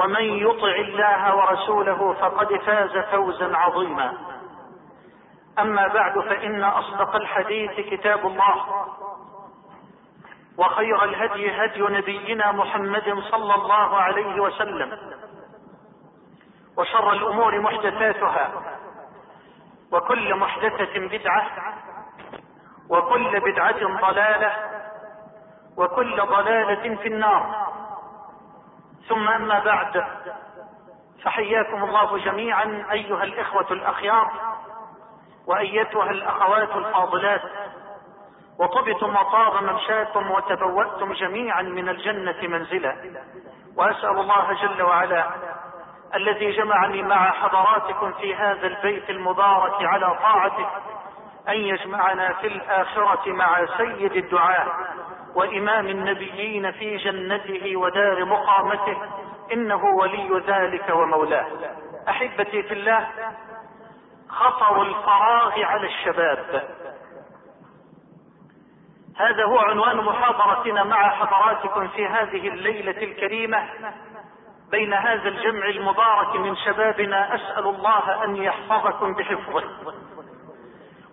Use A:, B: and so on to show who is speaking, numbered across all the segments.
A: ومن يطع الله ورسوله فقد فاز فوزا عظيما اما بعد فان اصدق الحديث كتاب الله وخير الهدي هدي نبينا محمد صلى الله عليه وسلم وشر الامور محدثاتها وكل محدثه بدعه وكل بدعه ضلاله وكل ضلاله في النار ثم اما بعد فحياكم الله جميعا ايها الاخوه الاخيار وايتها الاخوات الفاضلات وطبتم وطاب ممشاكم وتبوأتم جميعا من الجنة منزلا وأسأل الله جل وعلا الذي جمعني مع حضراتكم في هذا البيت المبارك على طاعته أن يجمعنا في الآخرة مع سيد الدعاء وإمام النبيين في جنته ودار مقامته إنه ولي ذلك ومولاه أحبتي في الله خطر الفراغ على الشباب هذا هو عنوان محاضرتنا مع حضراتكم في هذه الليلة الكريمة بين هذا الجمع المبارك من شبابنا أسأل الله أن يحفظكم بحفظه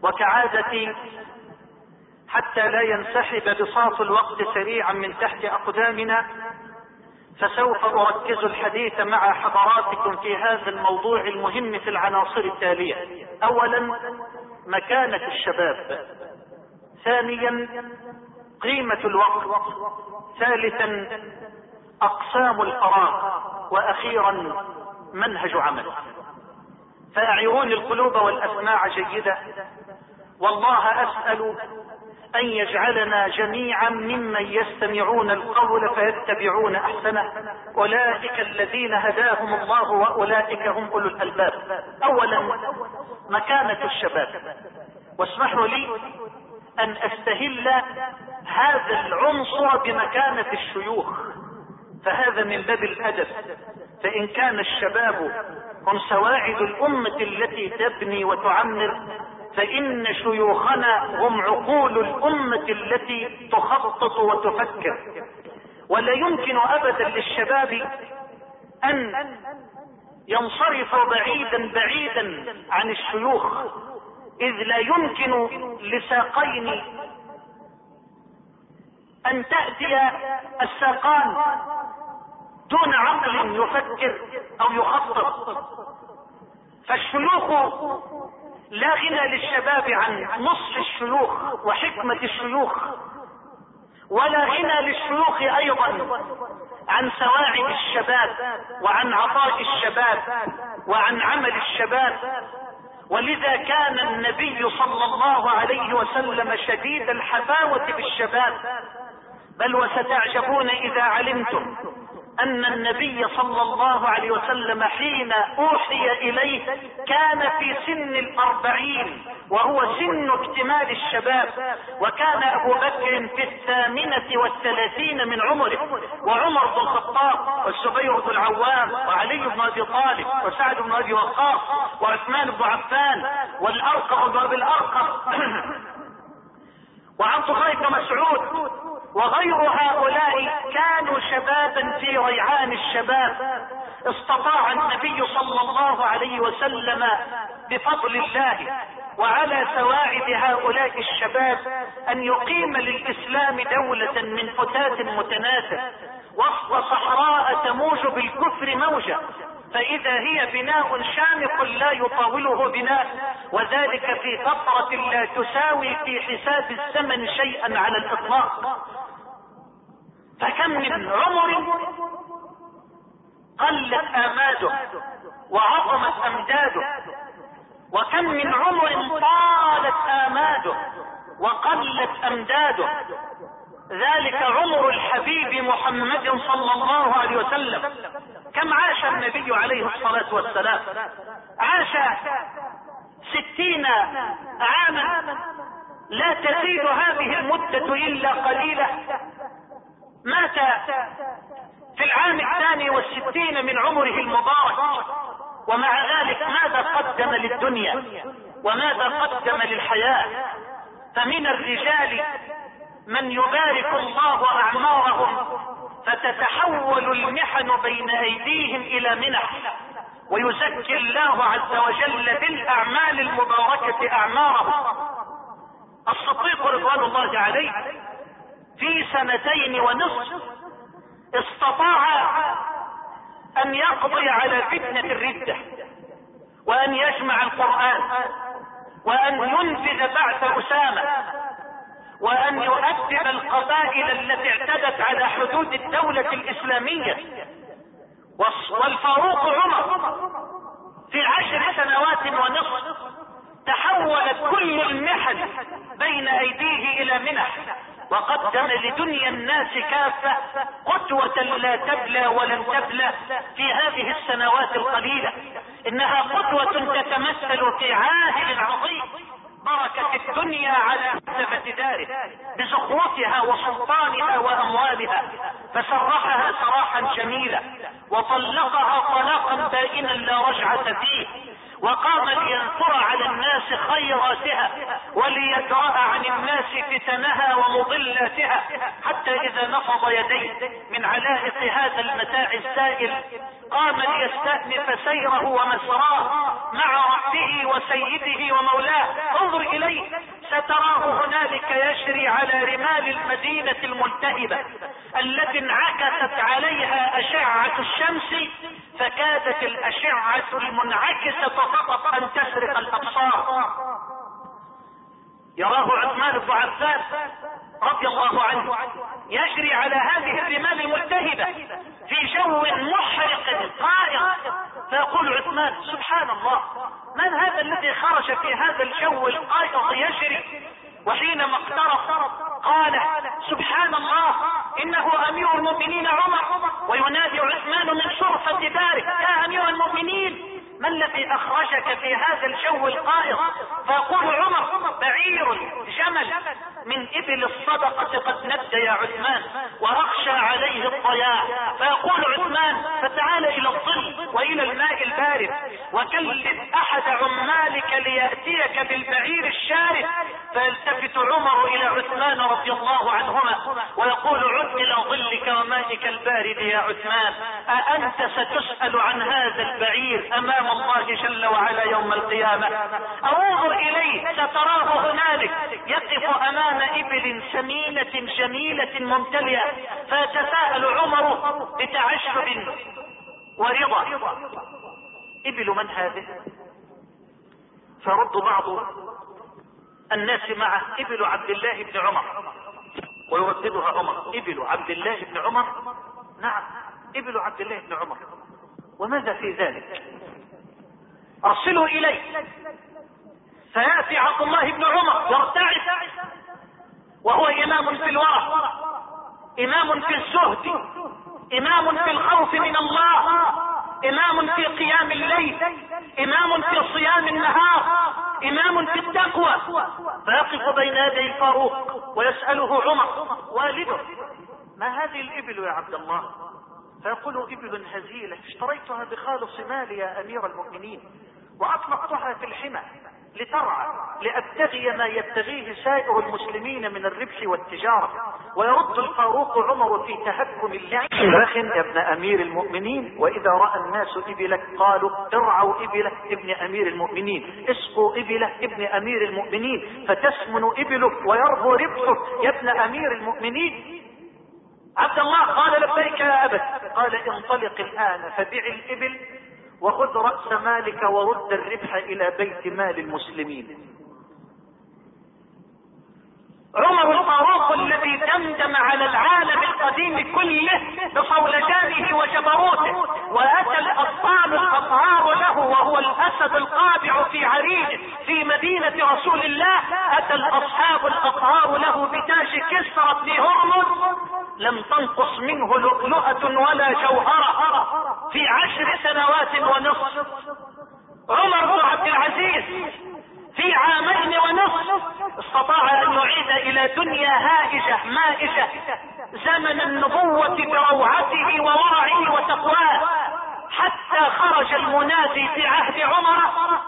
A: وكعادتي حتى لا ينسحب بساط الوقت سريعا من تحت اقدامنا فسوف اركز الحديث مع حضراتكم في هذا الموضوع المهم في العناصر التاليه اولا مكانه الشباب ثانيا قيمه الوقت ثالثا اقسام الفراغ واخيرا منهج عمل فاعيروني القلوب والاسماع جيده والله اسال ان يجعلنا جميعا ممن يستمعون القول فيتبعون احسنه اولئك الذين هداهم الله واولئك هم اولو الالباب اولا مكانه الشباب واسمحوا لي ان استهل هذا العنصر بمكانه الشيوخ فهذا من باب الادب فان كان الشباب هم سواعد الامه التي تبني وتعمر فان شيوخنا هم عقول الامة التي تخطط وتفكر ولا يمكن ابدا للشباب ان ينصرف بعيدا بعيدا عن الشيوخ اذ لا يمكن لساقين ان تأتي الساقان دون عقل يفكر او يخطط فالشيوخ لا غنى للشباب عن نصح الشيوخ وحكمة الشيوخ ولا غنى للشيوخ ايضا عن سواعد الشباب وعن عطاء الشباب وعن عمل الشباب ولذا كان النبي صلى الله عليه وسلم شديد الحفاوة بالشباب بل وستعجبون اذا علمتم ان النبي صلى الله عليه وسلم حين اوحي اليه كان في سن الاربعين وهو سن اكتمال الشباب وكان ابو بكر في الثامنة والثلاثين من عمره وعمر بن الخطاب والزبير بن العوام وعلي بن ابي طالب وسعد بن ابي وقاص وعثمان بن عفان والارقم بن ابي الارقم وعن الله بن مسعود وغير هؤلاء كانوا شبابا في ريعان الشباب استطاع النبي صلى الله عليه وسلم بفضل الله وعلى سواعد هؤلاء الشباب ان يقيم للاسلام دولة من فتاة متناثر وسط صحراء تموج بالكفر موجة فإذا هي بناء شامخ لا يطاوله بناء وذلك في فترة لا تساوي في حساب الزمن شيئا على الإطلاق فكم من عمر قلت آماده وعظمت أمداده وكم من عمر طالت آماده وقلت أمداده
B: ذلك عمر الحبيب محمد صلى الله عليه وسلم كم عاش النبي عليه الصلاة والسلام
A: عاش ستين عاما لا تزيد هذه المدة إلا قليلة مات في العام الثاني والستين من عمره المبارك ومع ذلك ماذا قدم للدنيا وماذا قدم للحياة فمن الرجال من يبارك الله أعمارهم فتتحول المحن بين ايديهم الى منح ويزكي الله عز وجل بالاعمال المباركة اعمارهم
B: الصديق رضوان الله عليه
A: في سنتين ونصف استطاع ان يقضي على فتنة الردة وان يجمع القرآن
B: وان ينفذ بعث اسامة وأن يؤدب القبائل التي اعتدت على حدود الدولة الإسلامية
A: والفاروق عمر في عشر سنوات ونصف تحولت كل المحن بين أيديه إلى منح وقدم لدنيا الناس كافة قدوة لا تبلى ولم تبلى في هذه السنوات القليلة إنها قدوة تتمثل في عاهل عظيم بركة الدنيا على نفة داره بزخرفها وسلطانها واموالها فسرحها سراحا جميلا وطلقها طلاقا بائنا لا رجعة فيه وقام لينثر على الناس خيراتها وليدرأ عن الناس فتنها ومضلاتها حتى اذا نفض يديه من علائق هذا المتاع السائل قام ليستأنف سيره ومسراه مع ربه وسيده ومولاه انظر اليه ستراه هنالك يجري على رمال المدينة الملتهبة التي انعكست عليها اشعة الشمس فكادت الاشعة المنعكسة فقط ان تسرق الابصار
B: يراه عثمان بن عفان
A: رضي الله عنه يجري على هذه الرمال الملتهبة في جو محرق قارق فيقول عثمان سبحان الله من هذا الذي خرج في هذا الجو القارق يجري وحينما اقترب قال سبحان الله انه امير المؤمنين عمر وينادي عثمان من شرفة داره يا امير المؤمنين ما الذي اخرجك في هذا الجو القائض فيقول عمر بعير جمل من ابل الصدقة قد ند يا عثمان واخشى عليه الضياع فيقول عثمان فتعال الى الظل والى الماء البارد وكلف احد عمالك ليأتيك بالبعير الشارد فيلتفت عمر الى عثمان رضي الله عنهما ويقول عد الى ظلك ومائك البارد يا عثمان أأنت ستسأل عن هذا البعير أمام كلام الله جل وعلا يوم القيامة او انظر اليه ستراه هنالك يقف امام ابل سمينة جميلة ممتلئة فيتساءل عمر بتعجب ورضا ابل من هذه فرد بعض الناس معه ابل عبد الله بن عمر ويرددها عمر ابل عبد الله بن عمر نعم ابل عبد الله بن عمر وماذا في ذلك
B: أرسله إلي
A: فيأتي عبد الله بن عمر يرتعد وهو إمام في الورع إمام في الزهد إمام في الخوف من الله إمام في قيام الليل إمام في صيام النهار إمام في التقوى فيقف بين يدي الفاروق ويسأله عمر والده ما هذه الإبل يا عبد الله فيقول إبل هزيلة اشتريتها بخالص مالي يا أمير المؤمنين وأطلقتها في الحمى لترعى لأبتغي ما يبتغيه سائر المسلمين من الربح والتجارة ويرد الفاروق عمر في تهكم اللعب رخ يا ابن أمير المؤمنين وإذا رأى الناس إبلك قالوا ارعوا إبلك ابن أمير المؤمنين اسقوا إبلك ابن أمير المؤمنين فتسمن إبلك ويربو ربحك يا ابن أمير المؤمنين عبد الله قال لبيك يا أبت قال انطلق الآن فبع الإبل وخذ رأس مالك ورد الربح إلى بيت مال المسلمين عمر الفاروق الذي دمدم على العالم القديم كله بصولجانه وجبروته واتى الاطفال الاطهار له وهو الاسد القابع في عريج في مدينة رسول الله اتى الاصحاب الاطهار له بتاج كسرى بن هرمز لم تنقص منه لؤلؤة ولا جوهرة في عشر سنوات ونصف
B: عمر بن عبد العزيز
A: في عامين ونصف استطاع ان يعيد الى دنيا هائجة مائجة زمن النبوة بروعته وورعه وتقواه حتى خرج المنادي في عهد عمر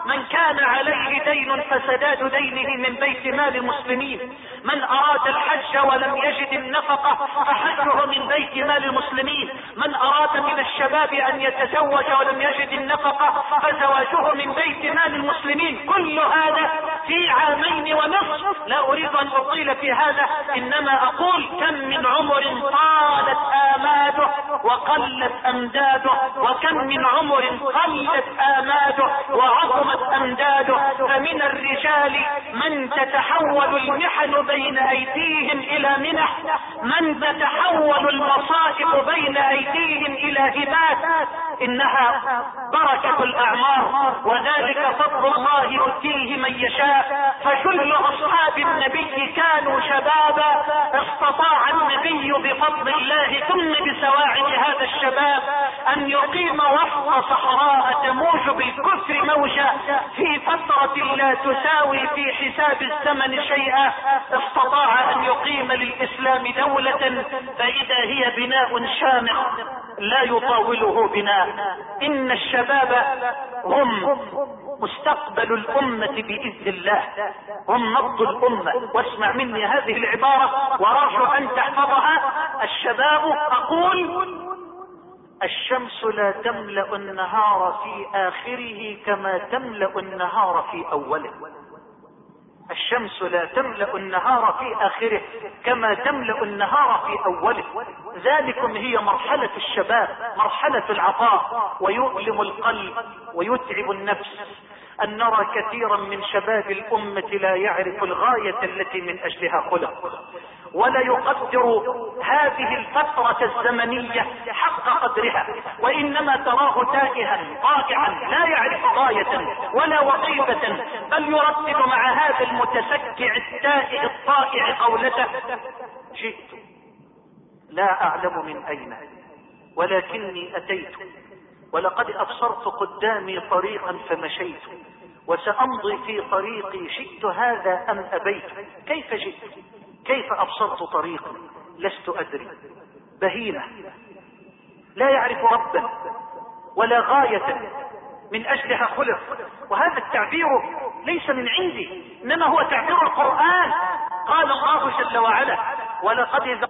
A: من كان عليه دين فسداد دينه من بيت مال مسلمين من اراد الحج ولم يجد النفقة فحجه من بيت مال المسلمين من اراد من الشباب ان يتزوج ولم يجد النفقة فزواجه من بيت مال المسلمين كل هذا في عامين ونصف لا اريد ان اطيل في هذا انما اقول كم من عمر طالت اماده وقلت امداده وكم من عمر قلت آماده وعظمت أمداده فمن الرجال من تتحول المحن بين أيديهم إلى منح من تتحول المصائب بين أيديهم إلى هبات إنها بركة الأعمار وذلك فضل الله يؤتيه من يشاء فكل أصحاب النبي كانوا شبابا استطاع النبي بفضل الله ثم بسواعد هذا الشباب أن يقيم وسط صحراء تموج بالكثر موجة في فترة لا تساوي في حساب الزمن شيئا استطاع ان يقيم للاسلام دولة فاذا هي بناء شامخ لا يطاوله بناء ان الشباب هم مستقبل الأمة بإذن الله هم نبض الأمة واسمع مني هذه العبارة وأرجو أن تحفظها الشباب أقول الشمس لا تملأ النهار في آخره كما تملأ النهار في أوله الشمس لا تملأ النهار في آخره كما تملأ النهار في أوله ذلكم هي مرحلة الشباب مرحلة العطاء ويؤلم القلب ويتعب النفس أن نرى كثيرا من شباب الأمة لا يعرف الغاية التي من أجلها خلق ولا يقدر هذه الفترة الزمنية حق قدرها وإنما تراه تائها طائعا لا يعرف غاية ولا وظيفة بل يرتب مع هذا المتسكع التائه الطائع قولته جئت لا أعلم من أين ولكني أتيت ولقد أبصرت قدامي طريقا فمشيت وسأمضي في طريقي شئت هذا أم أبيت كيف جئت كيف أبصرت طريقي لست أدري بهيمة
B: لا يعرف ربا
A: ولا غاية من أجلها خلق وهذا التعبير ليس من عندي إنما هو تعبير القرآن قال الله جل وعلا ولقد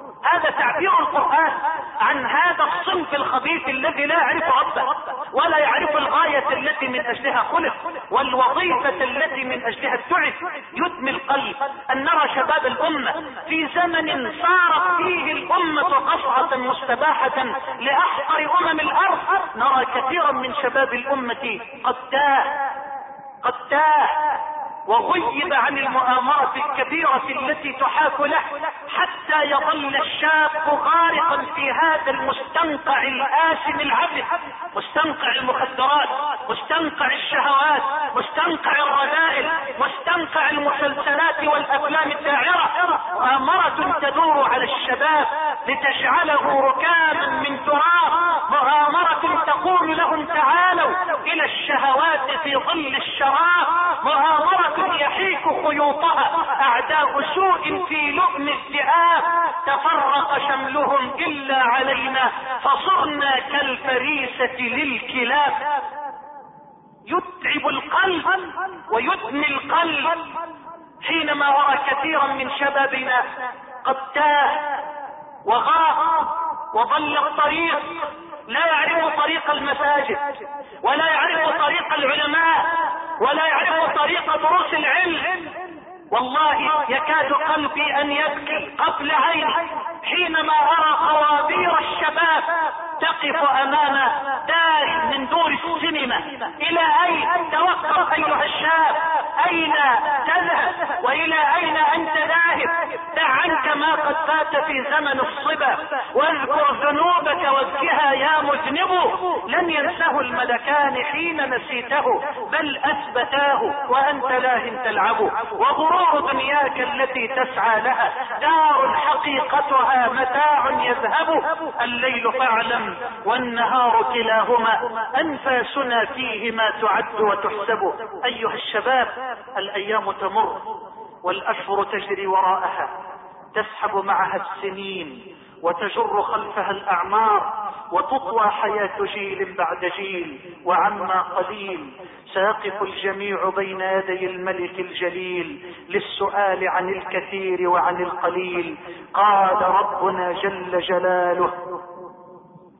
A: هذا تعبير القرآن عن هذا الصنف الخبيث الذي لا يعرف ربه ولا يعرف الغاية التي من أجلها خلق والوظيفة التي من أجلها ابتعث يدمي القلب أن نرى شباب الأمة في زمن صارت فيه الأمة قصعة مستباحة لأحقر أمم الأرض نرى كثيرا من شباب الأمة قد تاه قد تاه وغيب عن المؤامرة الكبيرة التي تحاك له حتى يظل الشاب غارقا في هذا المستنقع الآثم العبث مستنقع المخدرات مستنقع الشهوات مستنقع الرذائل مستنقع المسلسلات والأفلام الداعرة مؤامرة تدور على الشباب لتجعله ركاما من تراب مؤامرة تقول لهم تعالوا إلى الشهوات في ظل الشراب مؤامرة يحيك خيوطها اعداء سوء في لؤم الذئاب تفرق شملهم الا علينا فصرنا كالفريسة للكلاب يتعب القلب ويدمي القلب حينما ورى كثيرا من شبابنا قد تاه وغاب وضل الطريق لا يعرف طريق المساجد ولا يعرف طريق العلماء ولا يعرف طريق دروس العلم والله يكاد قلبي ان يبكي قبل عيني حينما ارى قوابير الشباب تقف امام دار من دور السينما الى اين توقف ايها الشاب اين تذهب والى اين أنت ذاهب دع عنك ما قد فات في زمن الصبا واذكر ذنوبك وازكها يا مذنب لم ينسه الملكان حين نسيته بل أثبتاه وأنت لاه تلعب وغرور دنياك التي تسعى لها دار حقيقتها متاع يذهب الليل فاعلم والنهار كلاهما أنفاسنا فيهما تعد وتحسب أيها الشباب الأيام تمر والأشهر تجري وراءها تسحب معها السنين وتجر خلفها الأعمار وتطوى حياة جيل بعد جيل وعما قليل سيقف الجميع بين يدي الملك الجليل للسؤال عن الكثير وعن القليل قال ربنا جل جلاله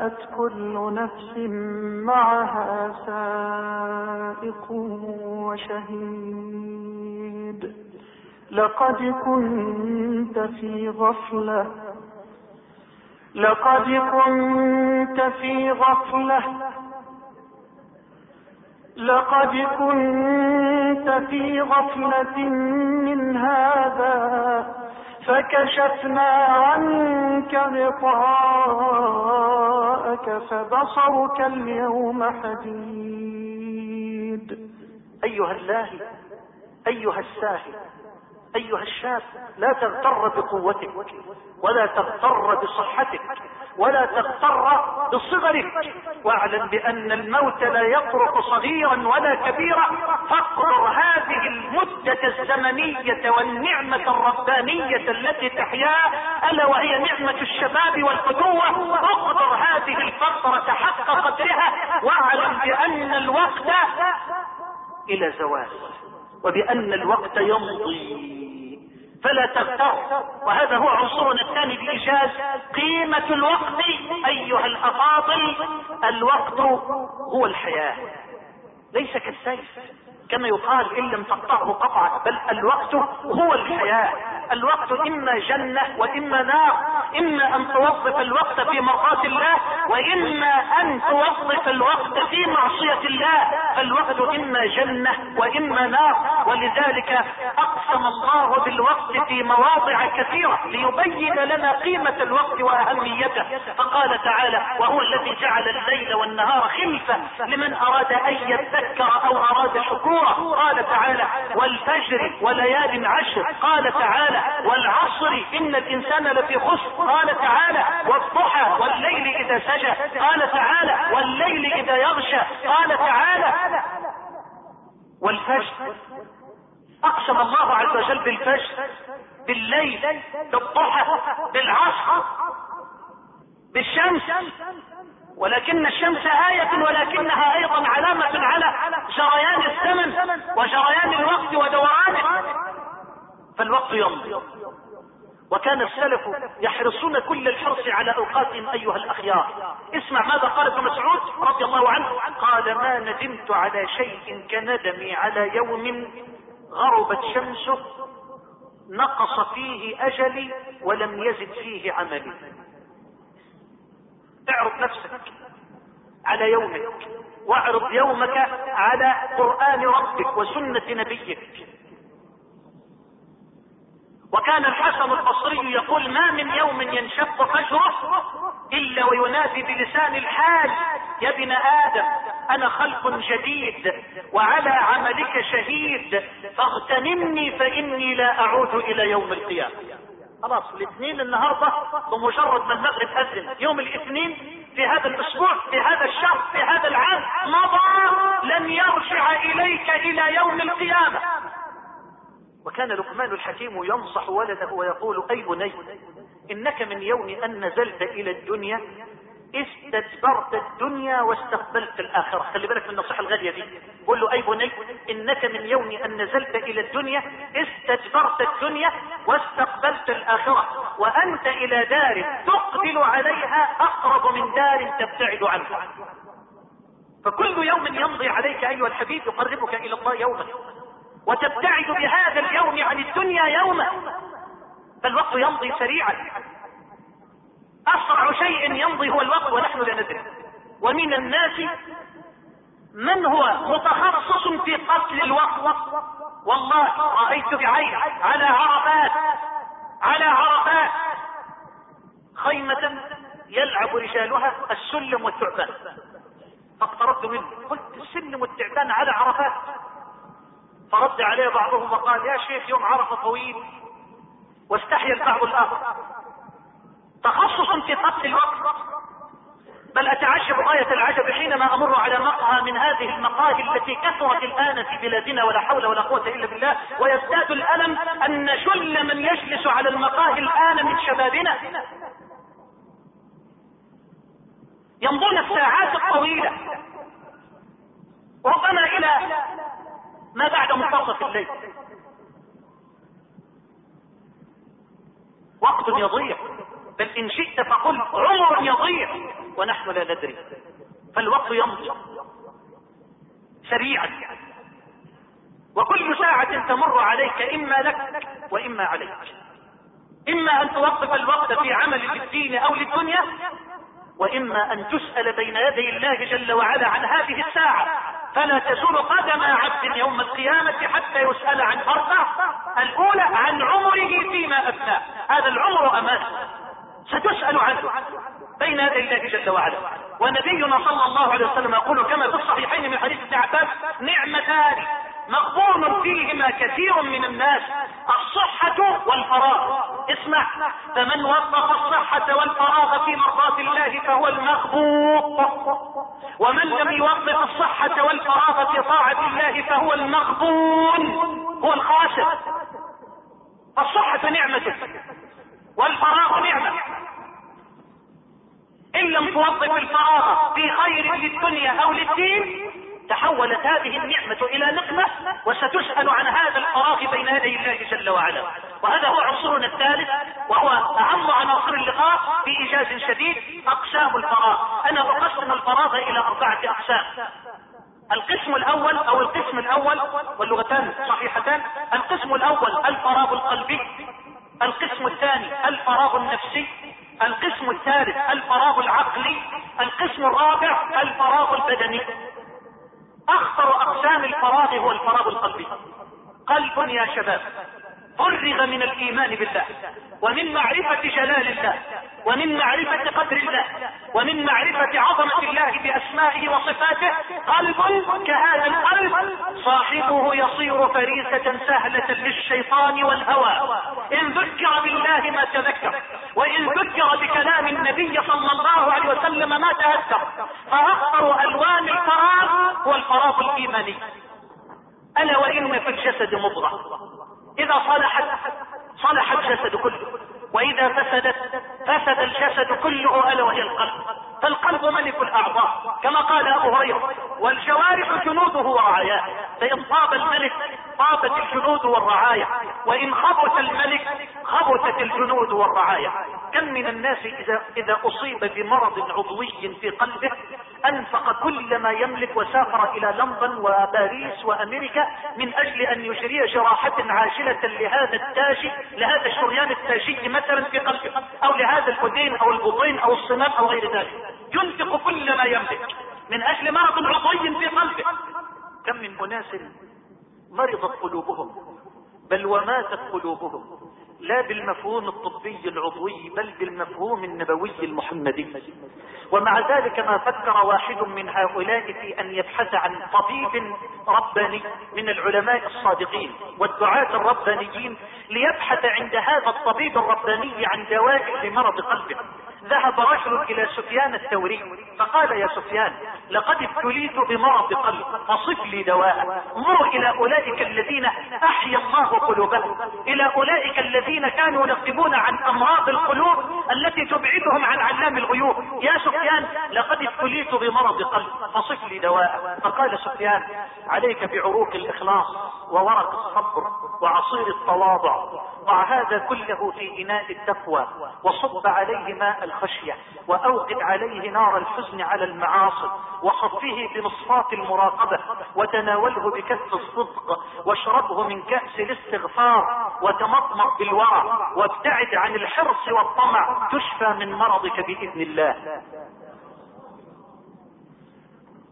A: جاءت كل نفس معها سائق وشهيد لقد كنت في غفلة لقد كنت في غفلة لقد كنت في غفلة من هذا فكشفنا عنك غطاءك فبصرك اليوم حديد أيها الله أيها الساهل أيها الشاب لا تغتر بقوتك ولا تغتر بصحتك ولا تغتر بصغرك واعلم بان الموت لا يطرق صغيرا ولا كبيرا فاقدر هذه المدة الزمنية والنعمة الربانية التي تحياها الا وهي نعمة الشباب والفتوة اقدر هذه الفترة حق قدرها واعلم بان الوقت الى زوال
B: وبان الوقت
A: يمضي فلا تغتر وهذا هو عنصرنا الثاني بإيجاز قيمة الوقت أيها الأفاضل الوقت هو الحياة ليس كالسيف كما يقال ان لم تقطعه قطعه بل الوقت هو الحياة الوقت اما جنة واما نار اما ان توظف الوقت في مرضاة الله واما ان توظف الوقت في معصية الله فالوقت اما جنة واما نار ولذلك اقسم الله بالوقت في مواضع كثيرة ليبين لنا قيمة الوقت واهميته فقال تعالى وهو الذي جعل الليل والنهار خلفة لمن اراد ان يذكر او اراد شكور سورة قال تعالى والفجر وليال عشر قال تعالى والعصر إن الإنسان لفي خسر قال تعالى والضحى والليل إذا سجى قال تعالى والليل إذا يغشى قال تعالى والفجر أقسم الله عز وجل بالفجر بالليل بالضحى بالعصر بالشمس ولكن الشمس آية ولكنها أيضا علامة على جريان الزمن وجريان الوقت ودورانه فالوقت يمضي وكان السلف يحرصون كل الحرص على اوقاتهم ايها الاخيار اسمع ماذا قال ابن مسعود رضي الله عنه قال ما ندمت على شيء كندمي على يوم غربت شمسه نقص فيه اجلي ولم يزد فيه عملي اعرض نفسك على يومك واعرض يومك على قرآن ربك وسنة نبيك وكان الحسن البصري يقول ما من يوم ينشق فجره الا وينادي بلسان الحال يا ابن ادم انا خلق جديد وعلى عملك شهيد فاغتنمني فاني لا اعود الى يوم القيامه خلاص الاثنين النهاردة بمجرد ما المغرب أذن يوم الاثنين في هذا الأسبوع في هذا الشهر في هذا العام مضى لن يرجع إليك إلى يوم القيامة وكان لقمان الحكيم ينصح ولده ويقول أي بني إنك من يوم أن نزلت إلى الدنيا استدبرت الدنيا واستقبلت الآخرة خلي بالك من النصيحة الغالية دي قول له أي بني إنك من يوم أن نزلت إلى الدنيا استدبرت الدنيا واستقبلت الآخرة وأنت إلى دار تقبل عليها أقرب من دار تبتعد عنها فكل يوم يمضي عليك أيها الحبيب يقربك إلى الله يوما وتبتعد بهذا اليوم عن الدنيا يوما فالوقت يمضي سريعا أسرع شيء يمضي هو الوقت ونحن لا ندري ومن الناس من هو متخصص في قتل الوقت والله رأيت بعين على عرفات على عرفات خيمة يلعب رجالها السلم والتعبان فاقتربت منه قلت السلم والتعبان على عرفات فرد عليه بعضهم وقال يا شيخ يوم عرفة طويل واستحيا البعض الآخر تخصص في قتل الوقت بل اتعجب غاية العجب حينما امر على مقهى من هذه المقاهي التي كثرت الان في بلادنا ولا حول ولا قوة الا بالله ويزداد الالم ان جل من يجلس على المقاهي الان من شبابنا يمضون الساعات الطويلة ربما الى ما بعد منتصف الليل وقت يضيع بل إن شئت فقل عمر يضيع ونحن لا ندري فالوقت يمضي سريعا وكل ساعة تمر عليك إما لك وإما عليك إما أن توقف الوقت في عمل للدين أو للدنيا وإما أن تسأل بين يدي الله جل وعلا عن هذه الساعة فلا تزول قدم عبد يوم القيامة حتى يسأل عن أربع الأولى عن عمره فيما أبناه هذا العمر أمانه ستسأل عنه بين يدي الله جل وعلا ونبينا صلى الله عليه وسلم يقول كما في الصحيحين من حديث ابن عباس نعمتان مغبون فيهما كثير من الناس الصحة والفراغ اسمع فمن وظف الصحة والفراغ في مرضاة الله فهو المخبوط ومن لم يوظف الصحة والفراغ في طاعة الله فهو المغبون هو الخاسر الصحة نعمة والفراغ نعمة ان لم توظف الفراغ في خير للدنيا او للدين تحولت هذه النعمة الى نقمة وستسأل عن هذا الفراغ بين يدي الله جل وعلا وهذا هو عصرنا الثالث وهو اهم عناصر اللقاء بإيجاز شديد اقسام الفراغ انا اقسم الفراغ الى اربعة اقسام القسم الاول او القسم الاول واللغتان صحيحتان القسم الاول الفراغ القلبي القسم الثاني الفراغ النفسي القسم الثالث الفراغ العقلي القسم الرابع الفراغ البدني اخطر اقسام الفراغ هو الفراغ القلبي قلب يا شباب فرغ من الايمان بالله ومن معرفة جلال الله ومن معرفة قدر الله ومن معرفة عظمة الله باسمائه وصفاته قلب كهذا القلب صاحبه يصير فريسة سهلة للشيطان والهوى ان ذكر بالله ما تذكر وان ذكر بكلام النبي صلى الله عليه وسلم ما تذكر فاخطر الوان الفراغ هو الفراغ الايماني الا وان في الجسد مضغه اذا صلحت صلح الجسد كله واذا فسدت فسد الجسد كله الا وهي القلب فالقلب ملك الاعضاء كما قال ابو هريره والجوارح جنوده ورعاياه فان طاب الملك خابت الجنود والرعايا وإن خبث الملك خبثت الجنود والرعايا كم من الناس إذا, إذا أصيب بمرض عضوي في قلبه أنفق كل ما يملك وسافر إلى لندن وباريس وأمريكا من أجل أن يجري جراحة عاجلة لهذا التاجي لهذا الشريان التاجي مثلا في قلبه أو لهذا الكدين أو البطين أو الصناب أو غير ذلك ينفق كل ما يملك من أجل مرض عضوي في قلبه كم من أناس مرضت قلوبهم بل وماتت قلوبهم لا بالمفهوم الطبي العضوي بل بالمفهوم النبوي المحمدي ومع ذلك ما فكر واحد من هؤلاء في ان يبحث عن طبيب رباني من العلماء الصادقين والدعاة الربانيين ليبحث عند هذا الطبيب الرباني عن دواء لمرض قلبه ذهب رجل إلى سفيان الثوري فقال يا سفيان لقد ابتليت بمرض قلب فصف لي دواء مر إلى أولئك الذين أحيا الله قلوبهم إلى أولئك الذين كانوا ينقبون عن أمراض القلوب التي تبعدهم عن علام الغيوب يا سفيان لقد ابتليت بمرض قلب فصف لي دواء فقال سفيان عليك بعروق الإخلاص وورق الصبر وعصير التواضع ضع هذا كله في إناء التقوى وصب عليه ماء الخشية وأوقد عليه نار الحزن على المعاصي وخفه بمصفات المراقبة وتناوله بكف الصدق واشربه من كأس الاستغفار وتمطمط بالورع وابتعد عن الحرص والطمع تشفى من مرضك بإذن الله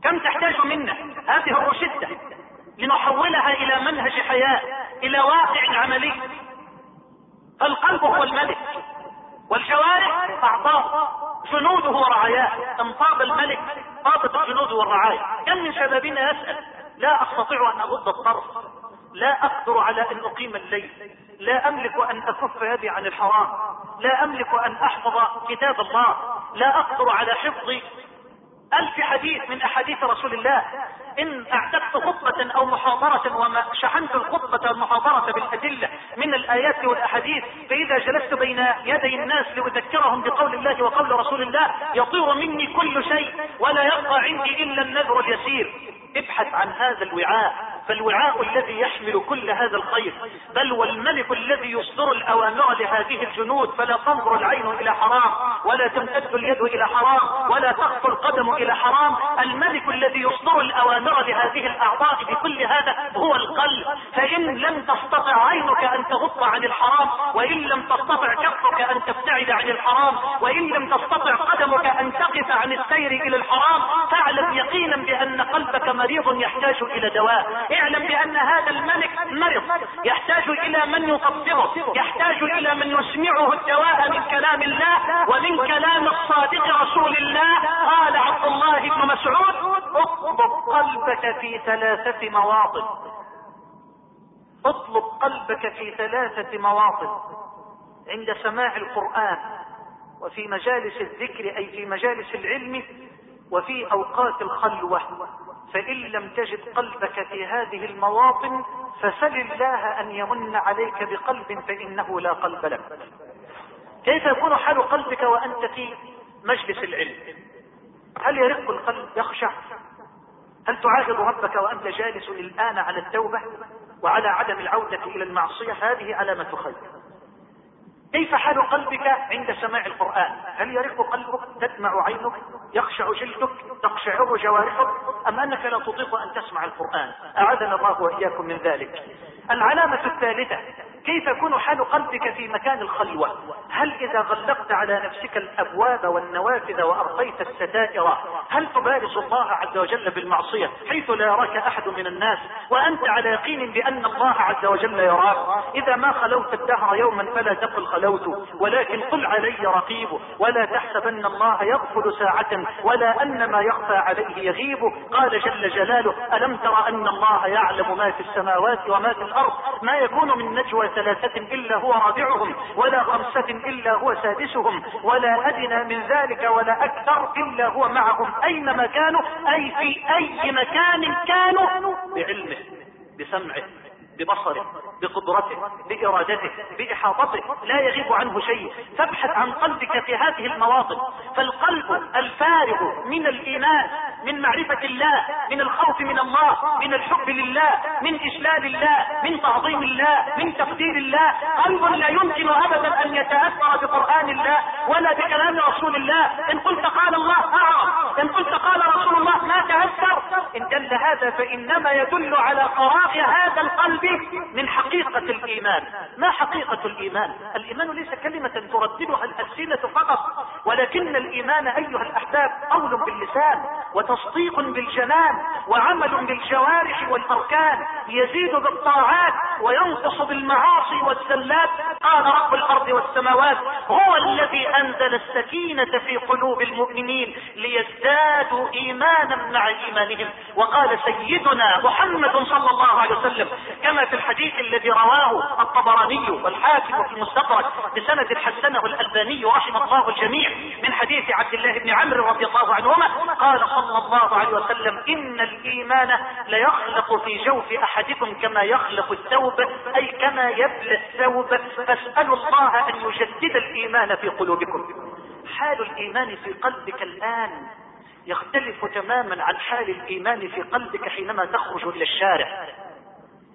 A: كم تحتاج منا هذه الرشدة لنحولها إلى منهج حياة إلى واقع عملي القلب هو الملك والجوارح أعضاء جنوده ورعاياه ان الملك طابت الجنود والرعايا كم من شبابنا يسأل لا استطيع ان ابد الطرف لا اقدر على ان اقيم الليل لا املك ان اكف يدي عن الحرام لا املك ان احفظ كتاب الله لا اقدر على حفظ ألف حديث من أحاديث رسول الله إن أعتقت خطبة أو محاضرة وما شحنت الخطبة والمحاضرة بالأدلة من الآيات والأحاديث فإذا جلست بين يدي الناس لأذكرهم بقول الله وقول رسول الله يطير مني كل شيء ولا يبقى عندي إلا النذر اليسير ابحث عن هذا الوعاء فالوعاء الذي يحمل كل هذا الخير بل والملك الذي يصدر الأوامر لهذه الجنود فلا تنظر العين إلى حرام ولا تمتد اليد إلى حرام ولا تخطو القدم إلى حرام الملك الذي يصدر الأوامر لهذه الأعضاء بكل هذا هو القلب فإن لم تستطع عينك أن تغط عن الحرام وإن لم تستطع كفك أن تبتعد عن الحرام وإن لم تستطع قدمك أن تقف عن السير إلى الحرام فاعلم يقينا بأن قلبك مريض يحتاج إلى دواء يعلم بان هذا الملك مرض يحتاج الى من يطبقه يحتاج الى من يسمعه الدواء من كلام الله ومن كلام الصادق رسول الله قال عبد الله بن مسعود اطلب قلبك في ثلاثة مواطن اطلب قلبك في ثلاثة مواطن عند سماع القرآن وفي مجالس الذكر أي في مجالس العلم وفي أوقات الخلوة فإن لم تجد قلبك في هذه المواطن فسل الله أن يمن عليك بقلب فإنه لا قلب لك كيف يكون حال قلبك وأنت في مجلس العلم هل يرق القلب يخشع هل تعاهد ربك وأنت جالس الآن على التوبة وعلى عدم العودة إلى المعصية هذه علامة خير كيف حال قلبك عند سماع القرآن هل يرق قلبك تدمع عينك يخشع جلدك تقشعر جوارحك أم أنك لا تطيق أن تسمع القرآن أعاذنا الله وإياكم من ذلك العلامة الثالثة كيف يكون حال قلبك في مكان الخلوة هل إذا غلقت على نفسك الأبواب والنوافذ وأرقيت الستائر هل تبارز الله عز وجل بالمعصية حيث لا يراك أحد من الناس وأنت على يقين بأن الله عز وجل يراك إذا ما خلوت الدهر يوما فلا تقل خلوت ولكن قل علي رقيب ولا تحسبن الله يغفل ساعة ولا أن ما يخفى عليه يغيب قال جل جلاله ألم تر أن الله يعلم ما في السماوات وما في الأرض ما يكون من نجوى ثلاثة إلا هو رابعهم ولا خمسة إلا هو سادسهم ولا أدنى من ذلك ولا أكثر إلا هو معهم أينما كانوا أي في أي مكان كانوا بعلمه بسمعه ببصره بقدرته بإرادته بإحاطته لا يغيب عنه شيء فابحث عن قلبك في هذه المواطن فالقلب الفارغ من الإيمان من معرفة الله من الخوف من الله من الحب لله من إشلال الله من تعظيم الله من تقدير الله قلب لا يمكن أبدا أن يتأثر بقرآن الله ولا بكلام رسول الله إن قلت قال الله أعرف آه. إن قلت قال رسول الله ما تأثر إن دل هذا فإنما يدل على قرار هذا القلب يردك من حقيقة الإيمان ما حقيقة الإيمان الإيمان ليس كلمة ترددها الألسنة فقط ولكن الإيمان أيها الأحباب قول باللسان وتصديق بالجنان وعمل بالجوارح والأركان يزيد بالطاعات وينقص بالمعاصي والسلات قال رب الأرض والسماوات هو الذي أنزل السكينة في قلوب المؤمنين ليزدادوا إيمانا مع إيمانهم وقال سيدنا محمد صلى الله عليه وسلم كما كما في الحديث الذي رواه الطبراني والحاكم في المستقرة بسند حسنه الألباني رحم الله الجميع من حديث عبد الله بن عمرو رضي الله عنهما قال صلى الله عليه وسلم إن الإيمان ليخلق في جوف أحدكم كما يخلق الثوب أي كما يبلى الثوب فاسألوا الله أن يجدد الإيمان في قلوبكم حال الإيمان في قلبك الآن يختلف تماما عن حال الإيمان في قلبك حينما تخرج إلى الشارع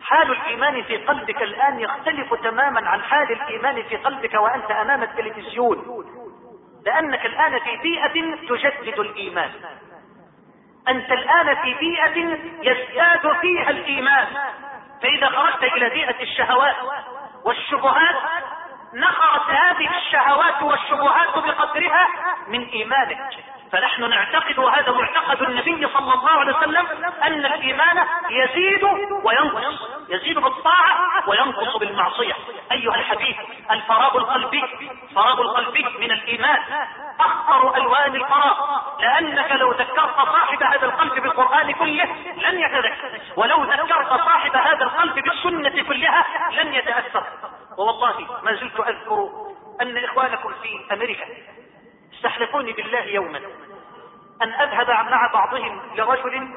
A: حال الإيمان في قلبك الآن يختلف تماما عن حال الإيمان في قلبك وأنت أمام التلفزيون لأنك الآن في بيئة تجدد الإيمان أنت الآن في بيئة يزداد فيها الإيمان فإذا خرجت إلى بيئة الشهوات والشبهات نخرت هذه الشهوات والشبهات بقدرها من إيمانك فنحن نعتقد وهذا معتقد النبي صلى الله عليه وسلم أن الإيمان يزيد وينقص يزيد بالطاعة وينقص بالمعصية أيها الحبيب الفراغ القلبي الفراغ القلبي من الإيمان أخطر ألوان الفراغ لأنك لو ذكرت صاحب هذا القلب بالقرآن كله لن يتذكر ولو ذكرت صاحب هذا القلب بالسنة كلها لن يتأثر ووالله ما زلت أذكر أن إخوانكم في أمريكا تحلفوني بالله يوما أن أذهب مع بعضهم لرجل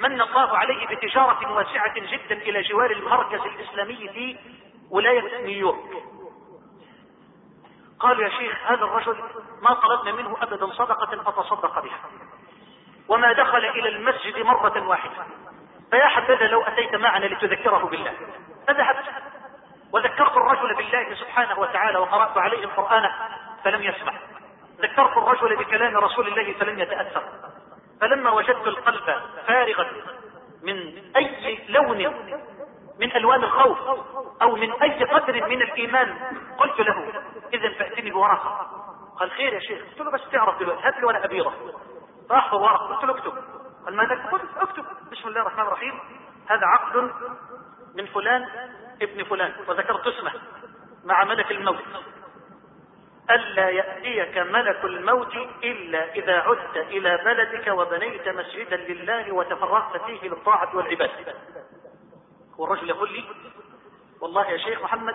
A: من الله عليه بتجارة واسعة جدا إلى جوار المركز الإسلامي في ولاية نيويورك قالوا يا شيخ هذا الرجل ما طلبنا منه أبدا صدقة فتصدق بها وما دخل إلى المسجد مرة واحدة فيا حبذا لو أتيت معنا لتذكره بالله فذهبت وذكرت الرجل بالله سبحانه وتعالى وقرأت عليه القرآن فلم يسمع ذكرت الرجل بكلام رسول الله فلم يتأثر فلما وجدت القلب فارغا من أي لون من ألوان الخوف أو من أي قدر من الإيمان قلت له إذا فأتني بورقة قال خير يا شيخ قلت له بس تعرف دلوقتي هات لي ورقة بيضة راح ورقة قلت له اكتب قال ماذا قلت اكتب بسم الله الرحمن الرحيم هذا عقد من فلان ابن فلان وذكرت اسمه مع ملك الموت ألا يأتيك ملك الموت إلا إذا عدت إلى بلدك وبنيت مسجدا لله وتفرغت فيه للطاعة والعبادة والرجل يقول لي والله يا شيخ محمد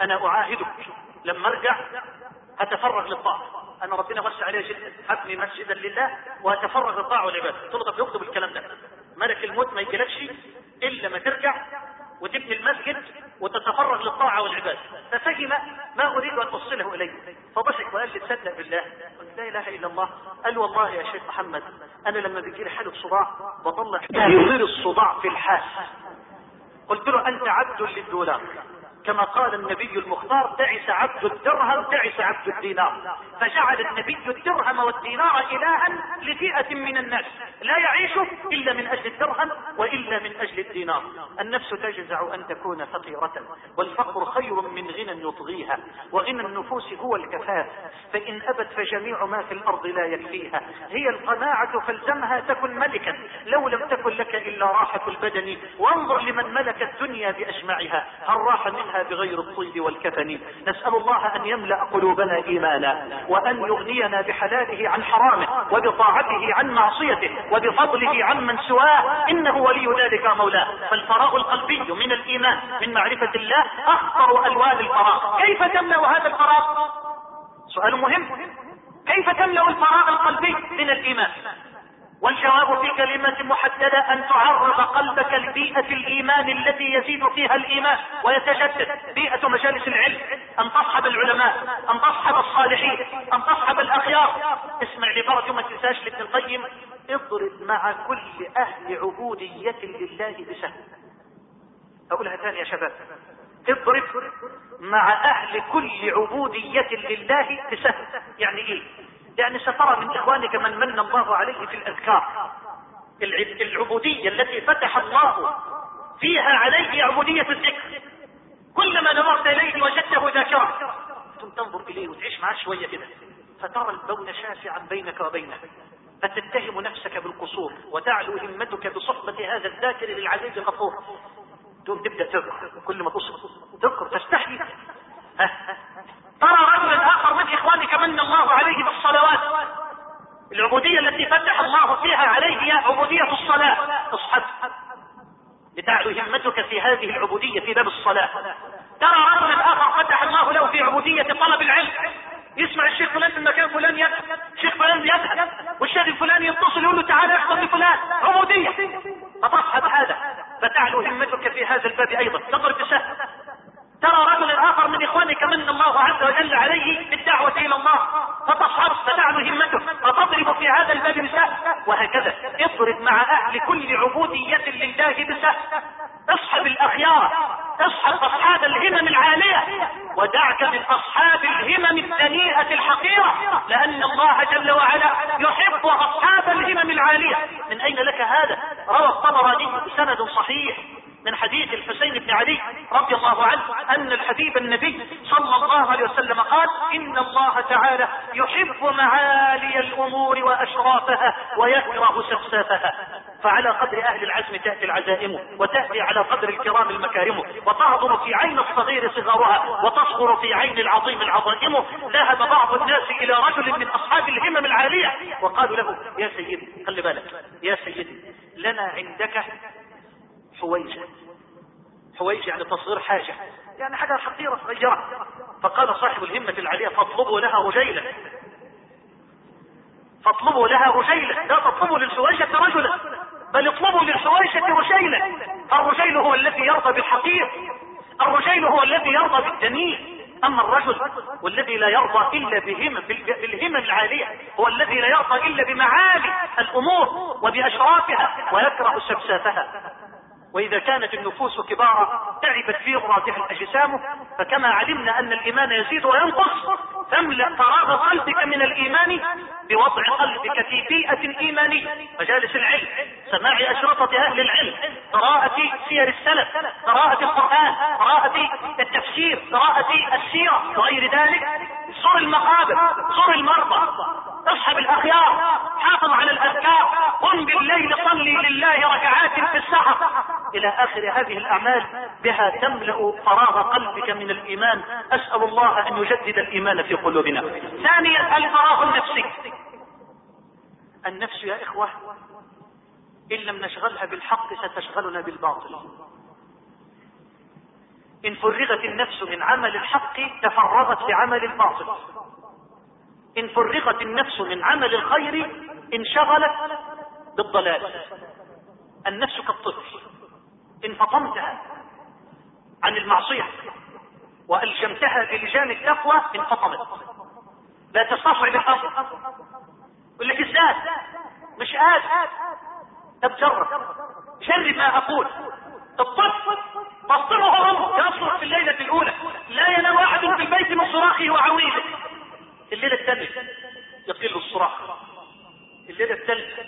A: أنا أعاهدك لما أرجع أتفرغ للطاعة أنا ربنا وسع عليه جدا أبني مسجدا لله وأتفرغ للطاعة والعبادة قلت له يكتب الكلام ده ملك الموت ما يجيلكش إلا ما ترجع وتبني المسجد وتتفرغ للطاعة والعبادة ففهم ما أريد أن أوصله إليه فضحك وقال لي بالله قلت لا إله إلا الله قال والله يا شيخ محمد أنا لما بيجي لي حالة صداع بطلع يطير الصداع في الحال قلت له أنت عبد للدولار كما قال النبي المختار تعس عبد الدرهم تعس عبد الدينار فجعل النبي الدرهم والدينار إلها لفئة من الناس لا يعيش إلا من أجل الدرهم وإلا من أجل الدينار النفس تجزع أن تكون فقيرة والفقر خير من غنى يطغيها وغنى النفوس هو الكفاف فإن أبت فجميع ما في الأرض لا يكفيها هي القناعة فالزمها تكن ملكا لو لم تكن لك إلا راحة البدن وانظر لمن ملك الدنيا بأجمعها هل راح من وأصحابها بغير الصيد والكفن نسأل الله أن يملأ قلوبنا إيمانا وأن يغنينا بحلاله عن حرامه وبطاعته عن معصيته وبفضله عن من سواه إنه ولي ذلك مولاه فالفراغ القلبي من الإيمان من معرفة الله أخطر ألوان الفراغ كيف تملأ هذا الفراغ سؤال مهم كيف تملأ الفراغ القلبي من الإيمان والجواب في كلمة محددة أن تعرض قلبك لبيئة الإيمان التي يزيد فيها الإيمان ويتجدد بيئة مجالس العلم أن تصحب العلماء أن تصحب الصالحين أن تصحب الأخيار اسمع لبرج ما تنساش لابن القيم اضرب مع كل أهل عبودية لله بسهل أقولها ثاني يا شباب اضرب مع أهل كل عبودية لله بسهل يعني إيه يعني سترى من إخوانك من من الله عليه في الأذكار العبودية التي فتح الله فيها عليه عبودية الذكر كلما نظرت إليه وجدته ذاكرة ثم تنظر إليه وتعيش معه شوية كده فترى البون شاسعا بينك وبينه فتتهم نفسك بالقصور وتعلو همتك بصحبة هذا الذاكر للعزيز الغفور تبدأ تذكر كل ما تصبح تذكر تستحي ترى
B: رجلا اخر من اخوانك
A: من الله عليه بالصلوات العبودية التي فتح الله فيها عليه هي عبودية الصلاة اصحب لتعلو همتك في هذه العبودية في باب الصلاة ترى رجلا اخر فتح الله له في عبودية طلب العلم يسمع الشيخ فلان في المكان فلان يذهب الشيخ فلان يذهب والشيخ الفلاني يتصل يقول له تعال احضر لفلان عبودية فتصحب هذا فتعلو همتك في هذا الباب ايضا تضرب سهل ترى رجلا اخر من اخوانك من الله عز وجل عليه بالدعوة الى الله فتشعر فتعلو همته فتضرب في هذا الباب بسهل وهكذا اضرب مع اهل كل عبودية لله بسهل اصحب الاخيار اصحب اصحاب الهمم العالية ودعك من اصحاب الهمم الدنيئة الحقيرة لان الله جل وعلا يحب اصحاب الهمم العالية من اين لك هذا روى الطبراني سند صحيح من حديث علي رضي الله عنه أن الحبيب النبي صلى الله عليه وسلم قال إن الله تعالى يحب معالي الأمور وأشرافها ويكره سفسافها فعلى قدر أهل العزم تأتي العزائم وتأتي على قدر الكرام المكارم وتعظم في عين الصغير صغارها وتصغر في عين العظيم العظائم ذهب بعض الناس إلى رجل من أصحاب الهمم العالية وقالوا له يا سيدي خلي بالك يا سيدي لنا عندك حويجة فوائد يعني تصغير حاجة يعني حاجة حقيرة صغيرة فقال صاحب الهمة العالية فاطلبوا لها رجيلا فاطلبوا لها رجيلا لا تطلبوا للحويشة رجلا بل اطلبوا للحويشة رجيلا الرجيل هو الذي يرضى بالحقير الرجيل هو الذي يرضى بالدنيء اما الرجل والذي لا يرضى الا بهم بالهمم العاليه هو الذي لا يرضى الا بمعالي الامور وباشرافها ويكره سفسافها وإذا كانت النفوس كبارا تعبت في غراضها أجسامه فكما علمنا أن الإيمان يزيد وينقص تملأ فراغ قلبك من الإيمان بوضع قلبك في بيئة إيمانية مجالس العلم سماع أشرطة أهل العلم قراءة سير السلف قراءة القرآن قراءة التفسير قراءة السيرة وغير ذلك زر المقابر زر المرضى اصحب الأخيار حافظ على الأذكار قم بالليل صلي لله ركعات في السحر إلى آخر هذه الأعمال بها تملأ فراغ قلبك من الإيمان أسأل الله أن يجدد الإيمان في قلوبنا ثانيا الفراغ النفسي النفس يا إخوة إن لم نشغلها بالحق ستشغلنا بالباطل إن فرغت النفس من عمل الحق تفرغت في عمل الباطل إن فرغت النفس من عمل الخير انشغلت بالضلال النفس كالطفل إن فطمتها عن المعصية وألجمتها بلجام التقوى انفطمت لا تستصعب الأرض
B: يقول لك ازاي مش قادر
A: طب جرب جرب ما أقول طب بطل بطله أمر يصرخ في الليلة الأولى لا ينام أحد في البيت من صراخه وعويله الليلة الثانية يقل الصراخ الليلة الثالثة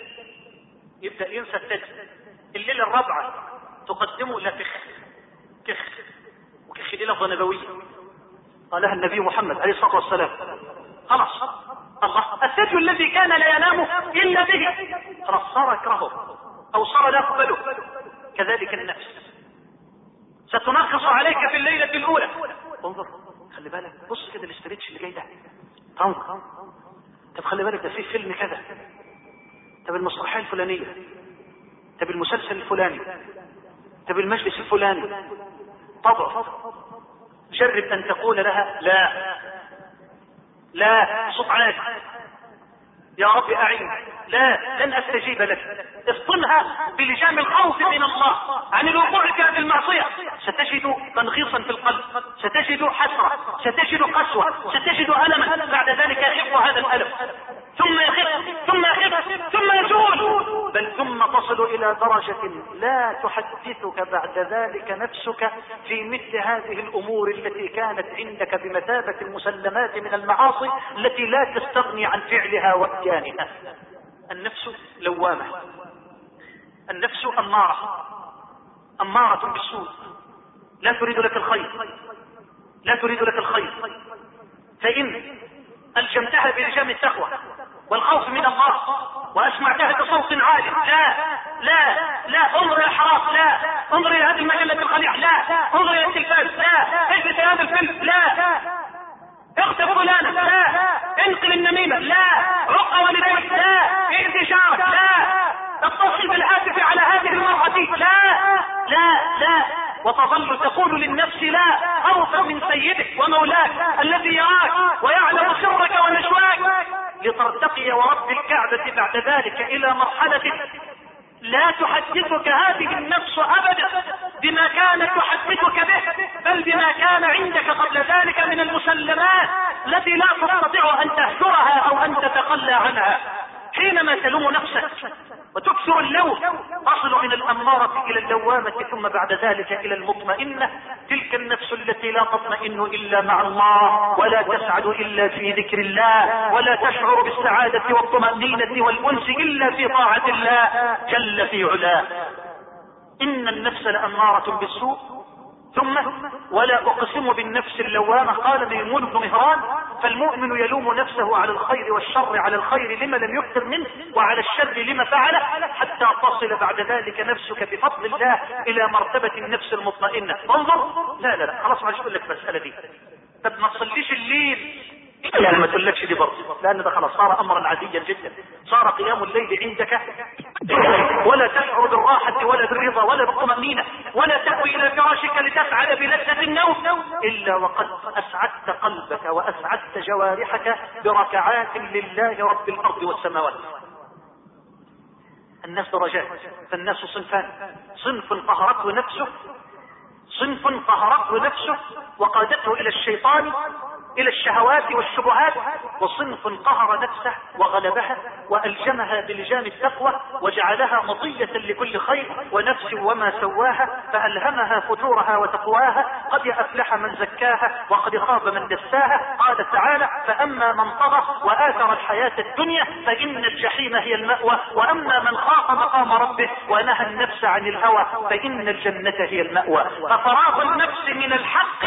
A: يبدأ ينسى التجد الليلة الرابعة تقدمه لا كخ وكيف دي لفظة نبوية قالها النبي محمد عليه الصلاة والسلام خلاص
B: الله الثدي الذي كان لا ينام إلا به
A: خلاص صار يكرهه أو صار لا يقبله كذلك النفس ستنغص عليك في الليلة الأولى انظر خلي بالك بص كده الاستريتش اللي جاي ده انظر طب خلي بالك ده في فيلم كذا طب المسرحية الفلانية طب المسلسل الفلاني طب المجلس الفلاني تضعف جرب أن تقول لها لا لا صب
B: يا رب أعين لا لن أستجيب لك افصلها
A: بلجام الخوف من الله عن الوقوع في هذه المعصية ستجد تنغيصا في القلب ستجد حسرة ستجد قسوة ستجد ألما بعد ذلك يحب هذا الألم ثم يخف ثم يخف ثم يزول بل ثم تصل إلى درجة لا تحدثك بعد ذلك نفسك في مثل هذه الأمور التي كانت عندك بمثابة المسلمات من المعاصي التي لا تستغني عن فعلها وإتيانها النفس لوامة النفس أمارة أمارة بالسوء لا تريد لك الخير لا تريد لك الخير فإن ألجمتها بلجام التقوى والخوف من الله واسمع تحت صوت عالي لا لا لا انظر الى حرام لا انظر الى هذه المجله القليعه لا انظر الى التلفاز لا اجلس هذا الفيلم لا اغتب فلانا لا انقل النميمه لا عق والديك لا اهدي شعرك لا اتصل بالهاتف على هذه المرأة لا لا لا وتظل تقول للنفس لا خوفا من سيدك ومولاك الذي يراك ويعلم سرك ونجواك لترتقي ورب الكعبة بعد ذلك إلى مرحلة
B: لا تحدثك هذه النفس أبدا
A: بما كانت تحدثك به بل بما كان عندك قبل ذلك من المسلمات التي لا تستطيع أن تهجرها أو أن تتخلى عنها حينما تلوم نفسك وتكثر اللوم تصل من الأمارة إلى الدوامة ثم بعد ذلك إلى المطمئنة تلك النفس التي لا تطمئن إلا مع الله ولا تسعد إلا في ذكر الله ولا تشعر بالسعادة والطمأنينة والأنس إلا في طاعة الله جل في علاه إن النفس لأمارة بالسوء ثم ولا أقسم بالنفس اللوامة قال ميمون بن مهران فالمؤمن يلوم نفسه على الخير والشر على الخير لما لم يكثر منه وعلى الشر لما فعله حتى تصل بعد ذلك نفسك بفضل الله إلى مرتبة النفس المطمئنة انظر لا لا لا خلاص ما أقول لك المسألة دي طب ما تصليش الليل إلا لما تقولكش دي برضه لأن ده خلاص صار أمرا عاديا جدا صار قيام الليل عندك ولا تشعر بالراحة ولا بالرضا ولا بالطمأنينة ولا تأوي إلى فراشك لتفعل بلذة النوم إلا وقد أسعدت قلبك وأسعدت جوارحك بركعات لله رب الأرض والسماوات الناس درجات فالناس صنفان صنف قهرته نفسه صنف قهرته نفسه وقادته إلى الشيطان الى الشهوات والشبهات وصنف قهر نفسه وغلبها والجمها بلجام التقوى وجعلها مطية لكل خير ونفس وما سواها فالهمها فجورها وتقواها قد افلح من زكاها وقد خاب من دساها قال تعالى فاما من طغى واثر الحياة الدنيا فان الجحيم هي المأوى واما من خاف مقام ربه ونهى النفس عن الهوى فان الجنة هي المأوى ففراغ النفس من الحق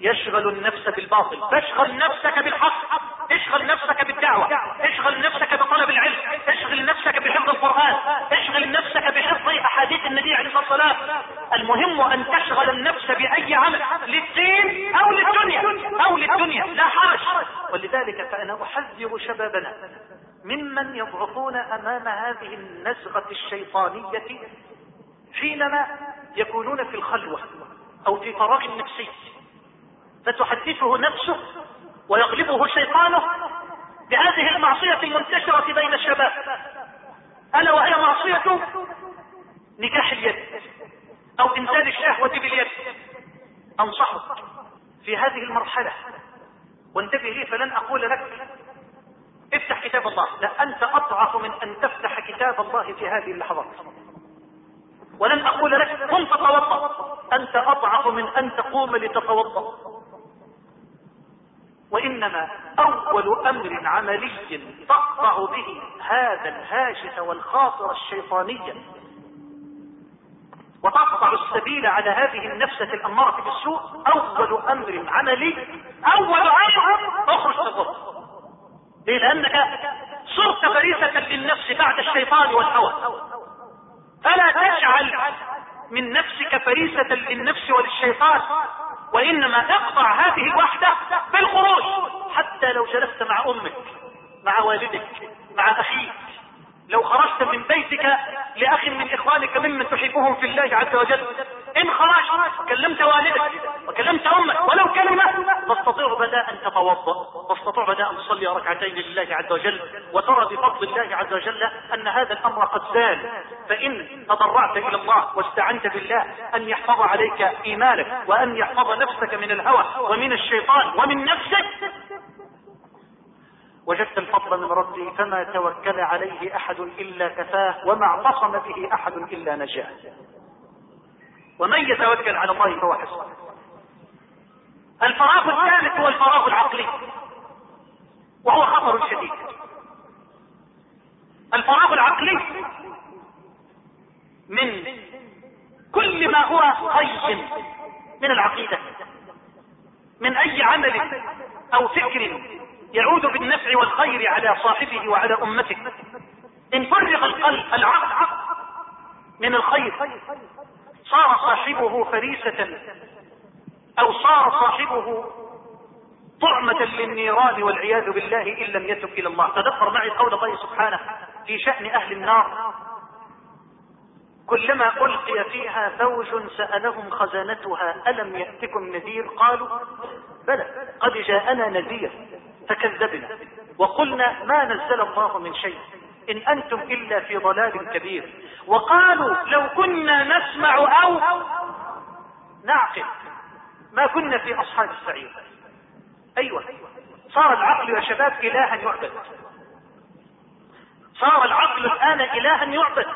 A: يشغل النفس بالباطل فاشغل نفسك بالحق اشغل نفسك بالدعوة اشغل نفسك بطلب العلم اشغل نفسك بحفظ القرآن اشغل نفسك بحفظ احاديث النبي عليه الصلاة والسلام المهم ان تشغل النفس باي عمل للدين او للدنيا او للدنيا لا حرج ولذلك فانا احذر شبابنا ممن يضعفون امام هذه النزغة الشيطانية حينما يكونون في الخلوة او في فراغ نفسي فتحدثه نفسه ويغلبه شيطانه بهذه المعصية المنتشرة بين الشباب ألا وهي معصية نكاح اليد أو إنزال الشهوة باليد أنصحك في هذه المرحلة وانتبه لي فلن أقول لك افتح كتاب الله لا أنت أضعف من أن تفتح كتاب الله في هذه اللحظات ولن أقول لك قم تتوضأ أنت أضعف من أن تقوم لتتوضأ وانما اول امر عملي تقطع به هذا الهاجس والخاطر الشيطانية وتقطع السبيل على هذه النفسة الامارة بالسوء اول امر عملي اول امر اخرج تقطع ليه لانك صرت فريسة للنفس بعد الشيطان والهوى
B: فلا تجعل
A: من نفسك فريسة للنفس وللشيطان وإنما اقطع هذه الوحدة بالخروج حتى لو جلست مع أمك مع والدك مع أخيك لو خرجت من بيتك لأخ من إخوانك ممن تحبهم في الله عز وجل إن خرجت وكلمت والدك وكلمت أمك ولو كلمة تستطيع بدأ أن تتوضأ تستطيع بدأ أن تصلي ركعتين لله عز وجل وترى بفضل الله عز وجل أن هذا الأمر قد زال فإن تضرعت إلى الله واستعنت بالله أن يحفظ عليك إيمانك وأن يحفظ نفسك من الهوى ومن الشيطان ومن نفسك وجدت الفضل من ربي فما توكل عليه أحد إلا كفاه وما اعتصم به أحد إلا نجاه ومن يتوكل على الله فهو حسبه الفراغ الثالث هو الفراغ العقلي وهو خطر شديد الفراغ العقلي من كل ما هو خير من العقيدة
B: من اي عمل او فكر
A: يعود بالنفع والخير على صاحبه وعلى امته ان فرغ القلب العقل من الخير صار صاحبه فريسة أو صار صاحبه طعمة للنيران والعياذ بالله إن لم يتب إلى الله تدبر معي قول الله سبحانه في شأن أهل النار كلما ألقي فيها فوج سألهم خزانتها ألم يأتكم نذير قالوا بلى قد جاءنا نذير فكذبنا وقلنا ما نزل الله من شيء إن أنتم إلا في ضلال كبير وقالوا لو كنا نسمع أو نعقل ما كنا في أصحاب السعير أيوة صار العقل يا شباب إلها يعبد صار العقل الآن إلها يعبد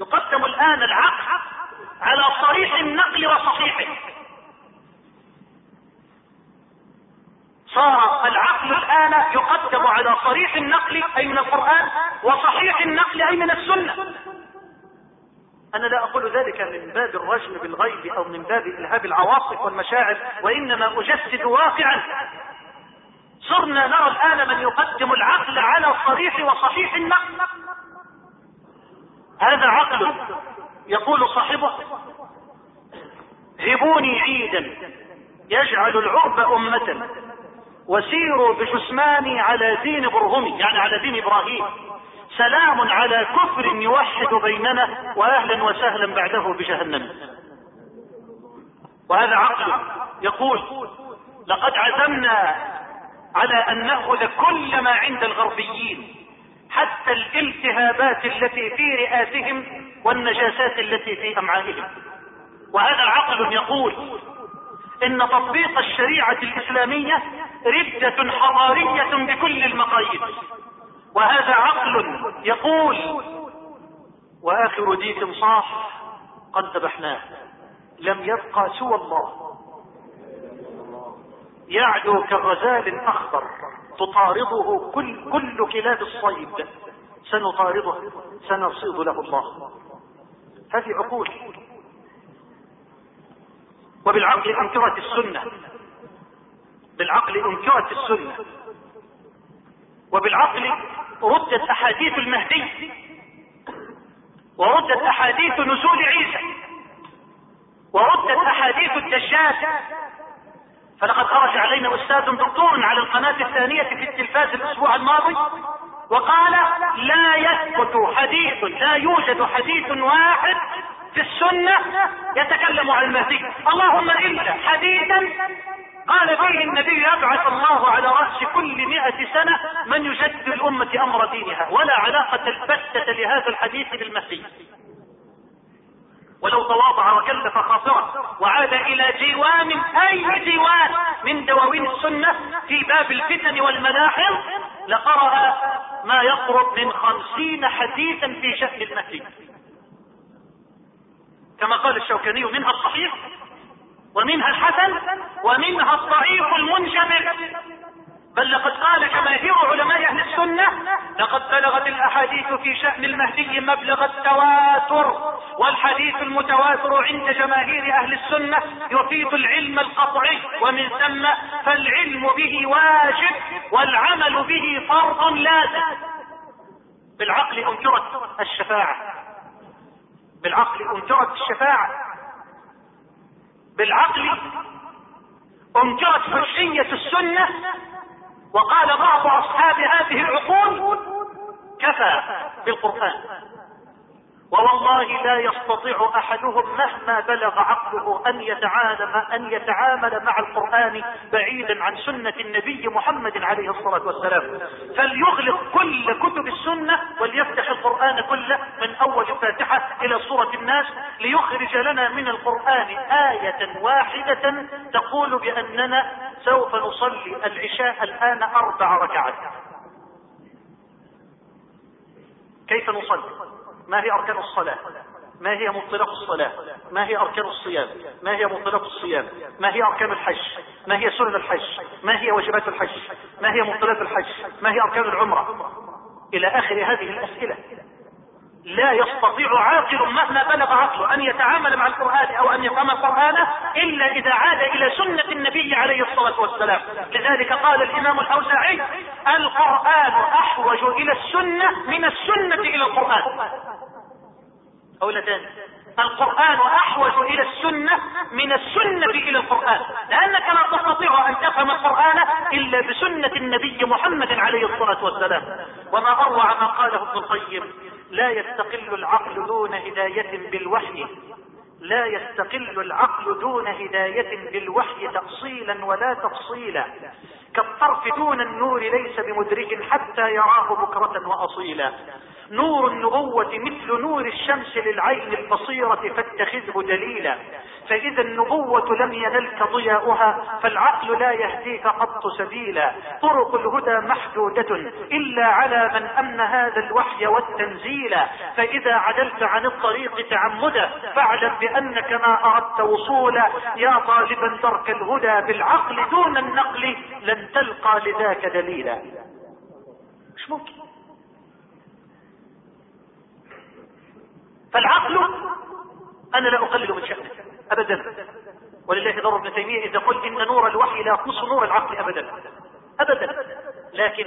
A: يقدم الآن العقل على صريح النقل وصحيحه صار العقل الآن يقدم على صريح النقل أي من القرآن وصحيح النقل أي من السنة أنا لا أقول ذلك من باب الرجم بالغيب أو من باب إلهاب العواطف والمشاعر وإنما أجسد واقعا صرنا نرى الآن من يقدم العقل على صريح وصحيح النقل هذا عقل يقول صاحبه هبوني عيدا يجعل العرب أمة وسيروا بجثماني على دين برهمي يعني على دين ابراهيم سلام على كفر يوحد بيننا واهلا وسهلا بعده بجهنم وهذا عقل يقول لقد عزمنا على ان ناخذ كل ما عند الغربيين حتى الالتهابات التي في رئاسهم والنجاسات التي في امعائهم وهذا عقل يقول ان تطبيق الشريعه الاسلاميه ردة حضارية بكل المقاييس وهذا عقل يقول واخر ديك صاح قد ذبحناه لم يبقى سوى الله يعدو كغزال اخضر تطارده كل, كل كلاب الصيد سنطارده سنصيد له الله هذه عقول
B: وبالعقل أنكرت السنة
A: بالعقل انكرت السنة وبالعقل ردت احاديث المهدي وردت احاديث نزول عيسى وردت احاديث الدجال فلقد خرج علينا استاذ دكتور على القناة الثانية في التلفاز الاسبوع الماضي وقال لا يثبت حديث لا يوجد حديث واحد في السنة يتكلم عن المهدي اللهم إلا حديثا قال فيه النبي يبعث الله على رأس كل مئة سنة من يجدد الأمة أمر دينها ولا علاقة البتة لهذا الحديث بالمسيح ولو تواضع وكلف خاطرا وعاد الى ديوان اي ديوان من دواوين السنه في باب الفتن والملاحظ لقرأ ما يقرب من خمسين حديثا في شأن المسيح كما قال الشوكاني منها الصحيح ومنها الحسن ومنها الضعيف المنجمر بل لقد قال جماهير علماء اهل السنة لقد بلغت الاحاديث في شأن المهدي مبلغ التواتر والحديث المتواتر عند جماهير اهل السنة يفيد العلم القطعي ومن ثم فالعلم به واجب والعمل به فرض لازم
B: بالعقل انكرت
A: الشفاعة بالعقل انكرت الشفاعة بالعقل انكرت فرعية السنة وقال بعض اصحاب هذه العقول كفى بالقرآن ووالله لا يستطيع أحدهم مهما بلغ عقله أن يتعالم أن يتعامل مع القرآن بعيدا عن سنة النبي محمد عليه الصلاة والسلام فليغلق كل كتب السنة وليفتح القرآن كله من أول الفاتحة إلى سورة الناس ليخرج لنا من القرآن آية واحدة تقول بأننا سوف نصلي العشاء الآن أربع ركعات كيف نصلي ما هي أركان الصلاة ما هي مطلق الصلاة ما هي أركان الصيام ما هي مطلق الصيام ما هي أركان الحج ما هي سنن الحج ما هي واجبات الحج ما هي مطلق الحج ما هي أركان العمرة إلى آخر هذه الأسئلة لا يستطيع عاقل مهما بلغ عقله ان يتعامل مع القرآن او ان يفهم القرآن الا اذا عاد الى سنة النبي عليه الصلاة والسلام لذلك قال الامام الاوزاعي القرآن احوج الى السنة من السنة الى القرآن قولة ثانية القرآن أحوج إلى السنة من السنة إلى القرآن لأنك لا تستطيع أن تفهم القرآن إلا بسنة النبي محمد عليه الصلاة والسلام وما أروع ما قاله ابن القيم لا يستقل العقل دون هداية بالوحي لا يستقل العقل دون هداية بالوحي تأصيلا ولا تفصيلا كالطرف دون النور ليس بمدرك حتى يراه بكرة وأصيلا نور النبوة مثل نور الشمس للعين البصيرة فاتخذه دليلا فإذا النبوة لم ينلك ضياؤها فالعقل لا يهديك قط سبيلا طرق الهدى محدودة إلا على من أمن هذا الوحي والتنزيل فإذا عدلت عن الطريق تعمدا فاعلم بأنك ما أردت وصولا يا طالبا ترك الهدى بالعقل دون النقل لن تلقى لذاك دليلا مش ممكن فالعقل أنا لا أقلل من شأنه أبدا ولله ضر ابن تيمية إذا قل إن نور الوحي لا يقص نور العقل أبدا أبدا لكن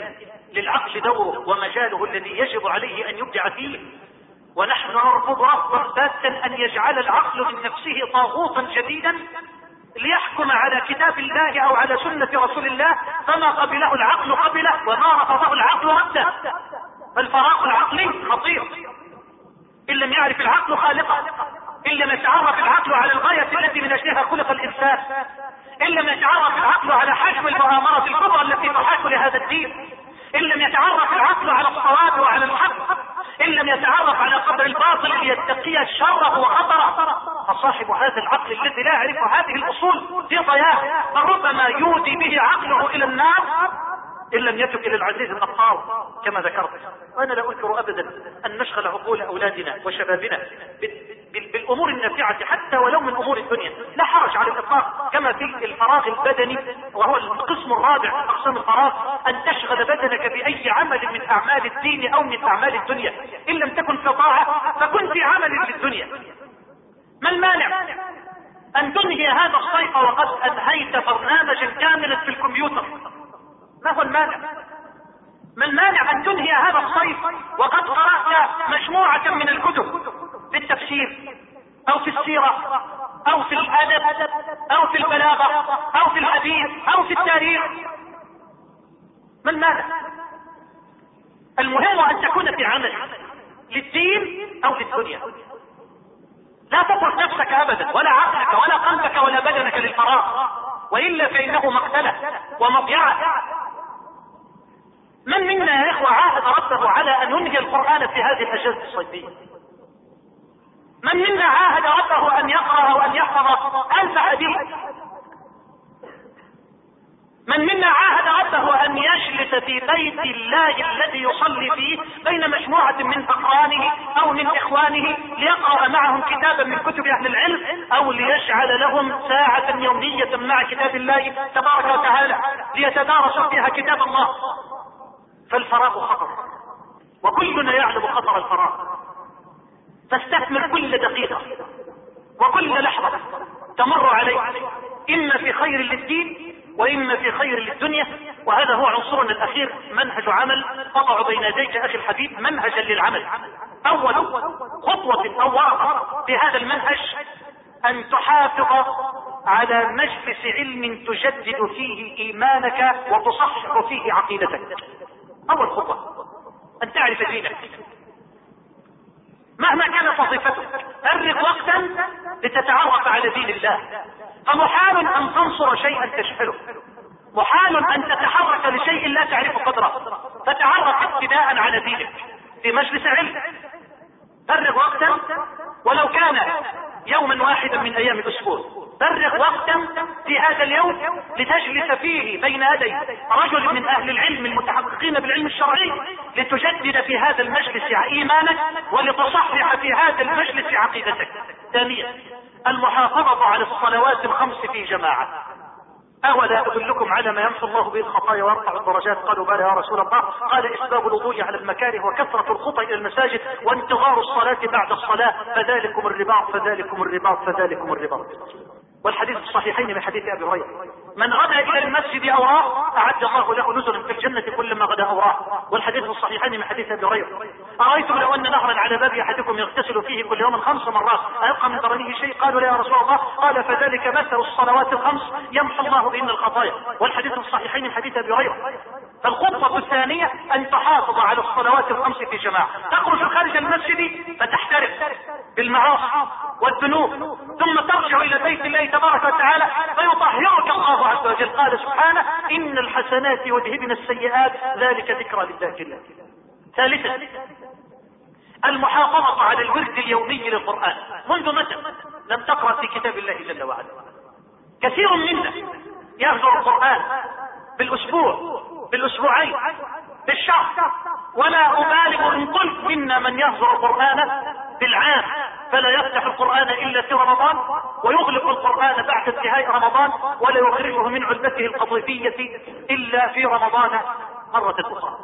A: للعقل دوره ومجاله الذي يجب عليه أن يبدع فيه ونحن نرفض رفضا باتا أن يجعل العقل من نفسه طاغوتا شديدا ليحكم على كتاب الله أو على سنة رسول الله فما قبله العقل قبله وما رفضه العقل رده فالفراغ العقلي خطير ان لم يعرف العقل خالقه ان لم يتعرف العقل على الغاية التي من اجلها خلق الانسان ان لم يتعرف العقل على حجم المؤامرة الكبرى التي تحاك لهذا الدين ان لم يتعرف العقل على الصواب وعلى الحق ان لم يتعرف على قدر الباطل ليتقي شره وخطره فصاحب هذا العقل الذي لا يعرف هذه الاصول في ضياع فربما ربما يودي به عقله الى النار إن لم يتك إلى العزيز من كما ذكرت وأنا لا أنكر أبدا أن نشغل عقول أولادنا وشبابنا بالأمور النافعة حتى ولو من أمور الدنيا لا حرج على الإطلاق كما في الفراغ البدني وهو القسم الرابع أقسام الفراغ أن تشغل بدنك بأي عمل من أعمال الدين أو من أعمال الدنيا إن لم تكن في طاعة فكن في عمل للدنيا ما المانع أن تنهي هذا الصيف وقد أنهيت برنامجا كاملا في الكمبيوتر فهو المانع ما المانع ان تنهي هذا الصيف وقد قرأت مجموعة من الكتب في التفسير او في السيرة او في الادب او في البلاغة او في الحديث او في التاريخ ما المانع المهم ان تكون في عمل للدين او للدنيا لا تترك نفسك ابدا ولا عقلك ولا قلبك ولا بدنك للفراغ والا فانه مقتله ومضيعه من منا يا اخوة عاهد ربه على ان ينهي القرآن في هذه الاجازة الصيفية؟ من منا عاهد ربه ان يقرأ وان يحفظ الف حديث؟ من منا عاهد ربه ان يجلس في بيت الله الذي يصلي فيه بين مجموعة من اقرانه او من اخوانه ليقرأ معهم كتابا من كتب اهل العلم او ليجعل لهم ساعة يومية مع كتاب الله تبارك وتعالى ليتدارسوا فيها كتاب الله فالفراغ خطر وكلنا يعلم خطر الفراغ فاستثمر كل دقيقة وكل لحظة تمر عليك إما في خير للدين وإما في خير للدنيا وهذا هو عنصرنا الأخير منهج عمل أضع بين يديك أخي الحبيب منهجا للعمل أول خطوة أو ورقة في هذا المنهج أن تحافظ على مجلس علم تجدد فيه إيمانك وتصحح فيه عقيدتك أول خطوة أن تعرف دينك مهما كانت وظيفتك
B: فرغ وقتا
A: لتتعرف على دين الله فمحال أن تنصر شيئا تجهله محال أن تتحرك لشيء لا تعرف قدره فتعرف ابتداء على دينك في مجلس علم فرغ وقتا ولو كان يوما واحدا من أيام الأسبوع برق وقتا في هذا اليوم لتجلس فيه بين يدي رجل من اهل العلم المتحققين بالعلم الشرعي لتجدد في هذا المجلس ايمانك ولتصحح في هذا المجلس عقيدتك ثانيا المحافظة على الصلوات الخمس في جماعة أولا أدلكم على ما يمحو الله به الخطايا ويرفع الدرجات قالوا بلى يا رسول الله قال إسباب الوضوء على المكاره وكثرة الخطى إلى المساجد وانتظار الصلاة بعد الصلاة فذلكم الرباط فذلكم الرباط فذلكم الرباط والحديث الصحيحين من حديث أبي هريرة من غدا الى المسجد اوراه اعد الله له نزلا في الجنة كلما غدا اوراه والحديث الصحيحين من حديث ابي هريرة ارايتم لو ان نهرا على باب احدكم يغتسل فيه كل يوم خمس مرات ايبقى من درنه شيء قالوا لا يا رسول الله قال فذلك مثل الصلوات الخمس يمحو الله بهن الخطايا والحديث الصحيحين من حديث ابي هريرة الخطوة الثانية ان تحافظ على الصلوات الخمس في جماعة تخرج خارج المسجد فتحترق بالمعاصي والذنوب ثم ترجع الى بيت الله تبارك وتعالى فيطهرك الله الله عز وجل قال سبحانه إن الحسنات يذهبن السيئات ذلك ذكرى للذاكرين ثالثا المحافظة على الورد اليومي للقرآن منذ متى لم تقرأ في كتاب الله جل وعلا كثير منا يهجر القرآن بالأسبوع بالأسبوعين بالشهر ولا أبالغ إن قلت منا من يهجر القرآن بالعام فلا يفتح القرآن إلا في رمضان ويغلق القرآن بعد انتهاء رمضان ولا يخرجه من علبته القضيفية إلا في رمضان مرة أخرى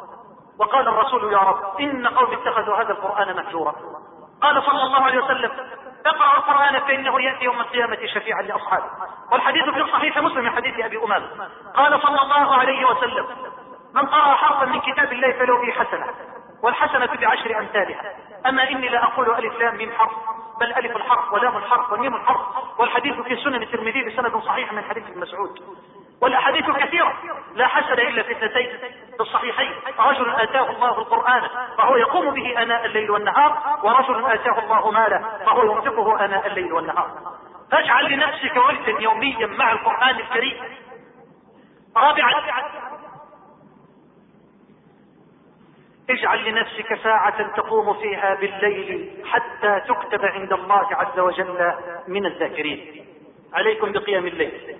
A: وقال الرسول يا رب إن قوم اتخذوا هذا القرآن مهجورا قال صلى الله عليه وسلم اقرأوا القرآن فإنه يأتي يوم القيامة شفيعا لأصحابه والحديث في صحيح مسلم حديث أبي أمامة قال صلى الله عليه وسلم من قرأ حرفا من كتاب الله فله به حسنة والحسنة بعشر أمثالها أما إني لا أقول ألف لام ميم حرف بل ألف الحرف ولام الحرف وميم الحرف والحديث في سنن الترمذي بسند صحيح من حديث ابن مسعود والأحاديث كثيرة لا حسن إلا في اثنتين في الصحيحين رجل آتاه الله القرآن فهو يقوم به أناء الليل والنهار ورجل آتاه الله ماله فهو ينفقه أناء الليل والنهار فاجعل لنفسك وقتا يوميا مع القرآن الكريم رابعا اجعل لنفسك ساعة تقوم فيها بالليل حتى تكتب عند الله عز وجل من الذاكرين عليكم بقيام الليل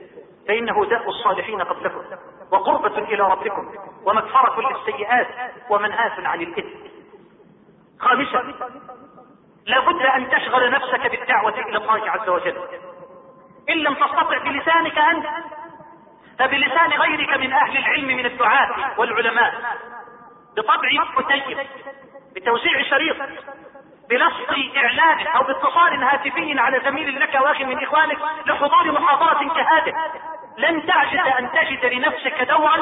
A: فإنه داء الصالحين قبلكم وقربة إلى ربكم ومكفرة للسيئات ومنهاة عن الإثم خامسا لابد أن تشغل نفسك بالدعوة إلى الله عز وجل إن لم تستطع بلسانك أنت فبلسان غيرك من أهل العلم من الدعاة والعلماء بطبع متيم بتوزيع شريط بنص اعلان او باتصال هاتفي على زميل لك واخ من اخوانك لحضور محاضرة كهذه لن تعجز ان تجد لنفسك دورا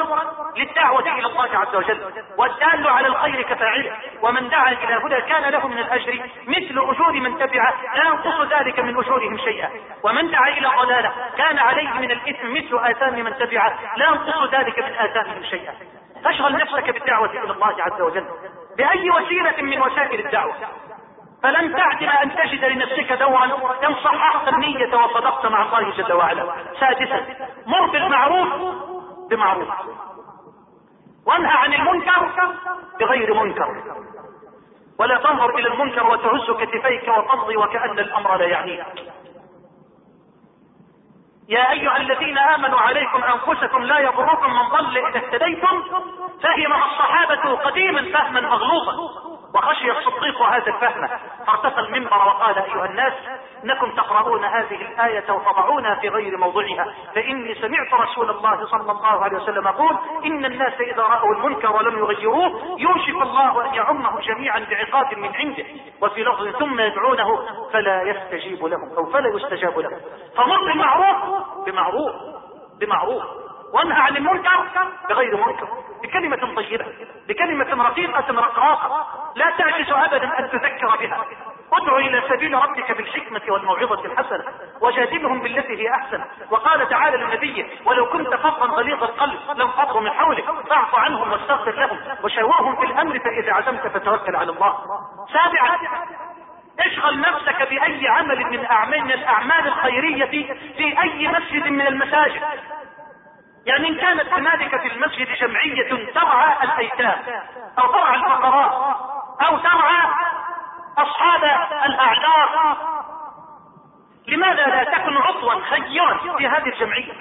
A: للدعوة الى الله عز وجل والدال على الخير كفاعله ومن دعا الى هدى كان له من الاجر مثل اجور من تبعه لا ينقص ذلك من اجورهم شيئا ومن دعا الى ضلالة كان عليه من الاثم مثل اثام من تبعه لا ينقص ذلك من اثامهم شيئا تشغل نفسك بالدعوة الى الله عز وجل باي وسيلة من وسائل الدعوة فلن تعدل ان تجد لنفسك دورا ان صححت النية وصدقت مع الله جل وعلا سادسا مر بالمعروف بمعروف وانهى عن المنكر بغير منكر ولا تنظر الى المنكر وتهز كتفيك وتمضي وكأن الامر لا يعنيك يا ايها الذين امنوا عليكم انفسكم لا يضركم من ضل اذا اهتديتم فهم الصحابة قديما فهما مغلوطا وخشي الصديق هذا الفهم فارتفى المنبر وقال أيها الناس إنكم تقرؤون هذه الآية وتضعونها في غير موضعها فإني سمعت رسول الله صلى الله عليه وسلم يقول إن الناس إذا رأوا المنكر ولم يغيروه يوشك الله أن يعمهم جميعا بعقاب من عنده وفي لفظ ثم يدعونه فلا يستجيب لهم أو فلا يستجاب لهم فمر بمعروف بمعروف بمعروف وانهى عن المنكر بغير منكر بكلمة طيبة بكلمة رقيقة رقراقة لا تعجز ابدا ان تذكر بها ادع الى سبيل ربك بالحكمة والموعظة الحسنة وجادلهم بالتي هي احسن وقال تعالى للنبي ولو كنت فظا غليظ القلب لانفضوا من حولك فاعف عنهم واستغفر لهم وشاورهم في الامر فاذا عزمت فتوكل على الله سابعا اشغل نفسك باي عمل من اعمال الاعمال الخيرية في اي مسجد من المساجد يعني ان كانت هنالك في المسجد جمعية ترعى الايتام او ترعى الفقراء او ترعى اصحاب الاعذار
B: لماذا لا تكن عضوا خيرا في هذه الجمعية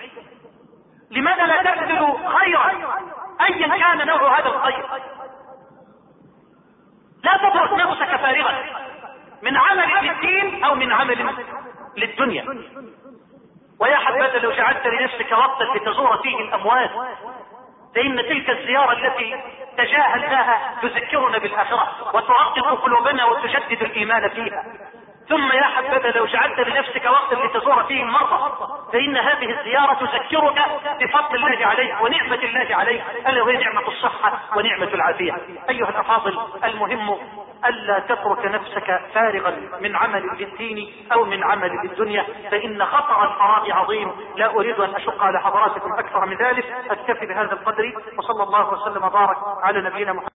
A: لماذا لا تبذل خيرا ايا كان نوع هذا الخير لا تترك نفسك فارغا من عمل للدين او من عمل للدنيا ويا حبذا لو جعلت لنفسك وقتا لتزور فيه الأموات فإن تلك الزيارة التي تجاهلناها تذكرنا بالآخرة وترقق قلوبنا وتجدد الإيمان فيها ثم يا حبذا لو جعلت لنفسك وقتا لتزور فيه المرضى فإن هذه الزيارة تذكرك بفضل الله عليك ونعمة الله عليك ألا وهي نعمة الصحة ونعمة العافية أيها الأفاضل المهم ألا تترك نفسك فارغا من عمل للدين أو من عمل للدنيا فإن خطر الحرام عظيم لا أريد أن أشق على حضراتكم أكثر من ذلك أكتفي بهذا القدر وصلى الله وسلم وبارك على نبينا محمد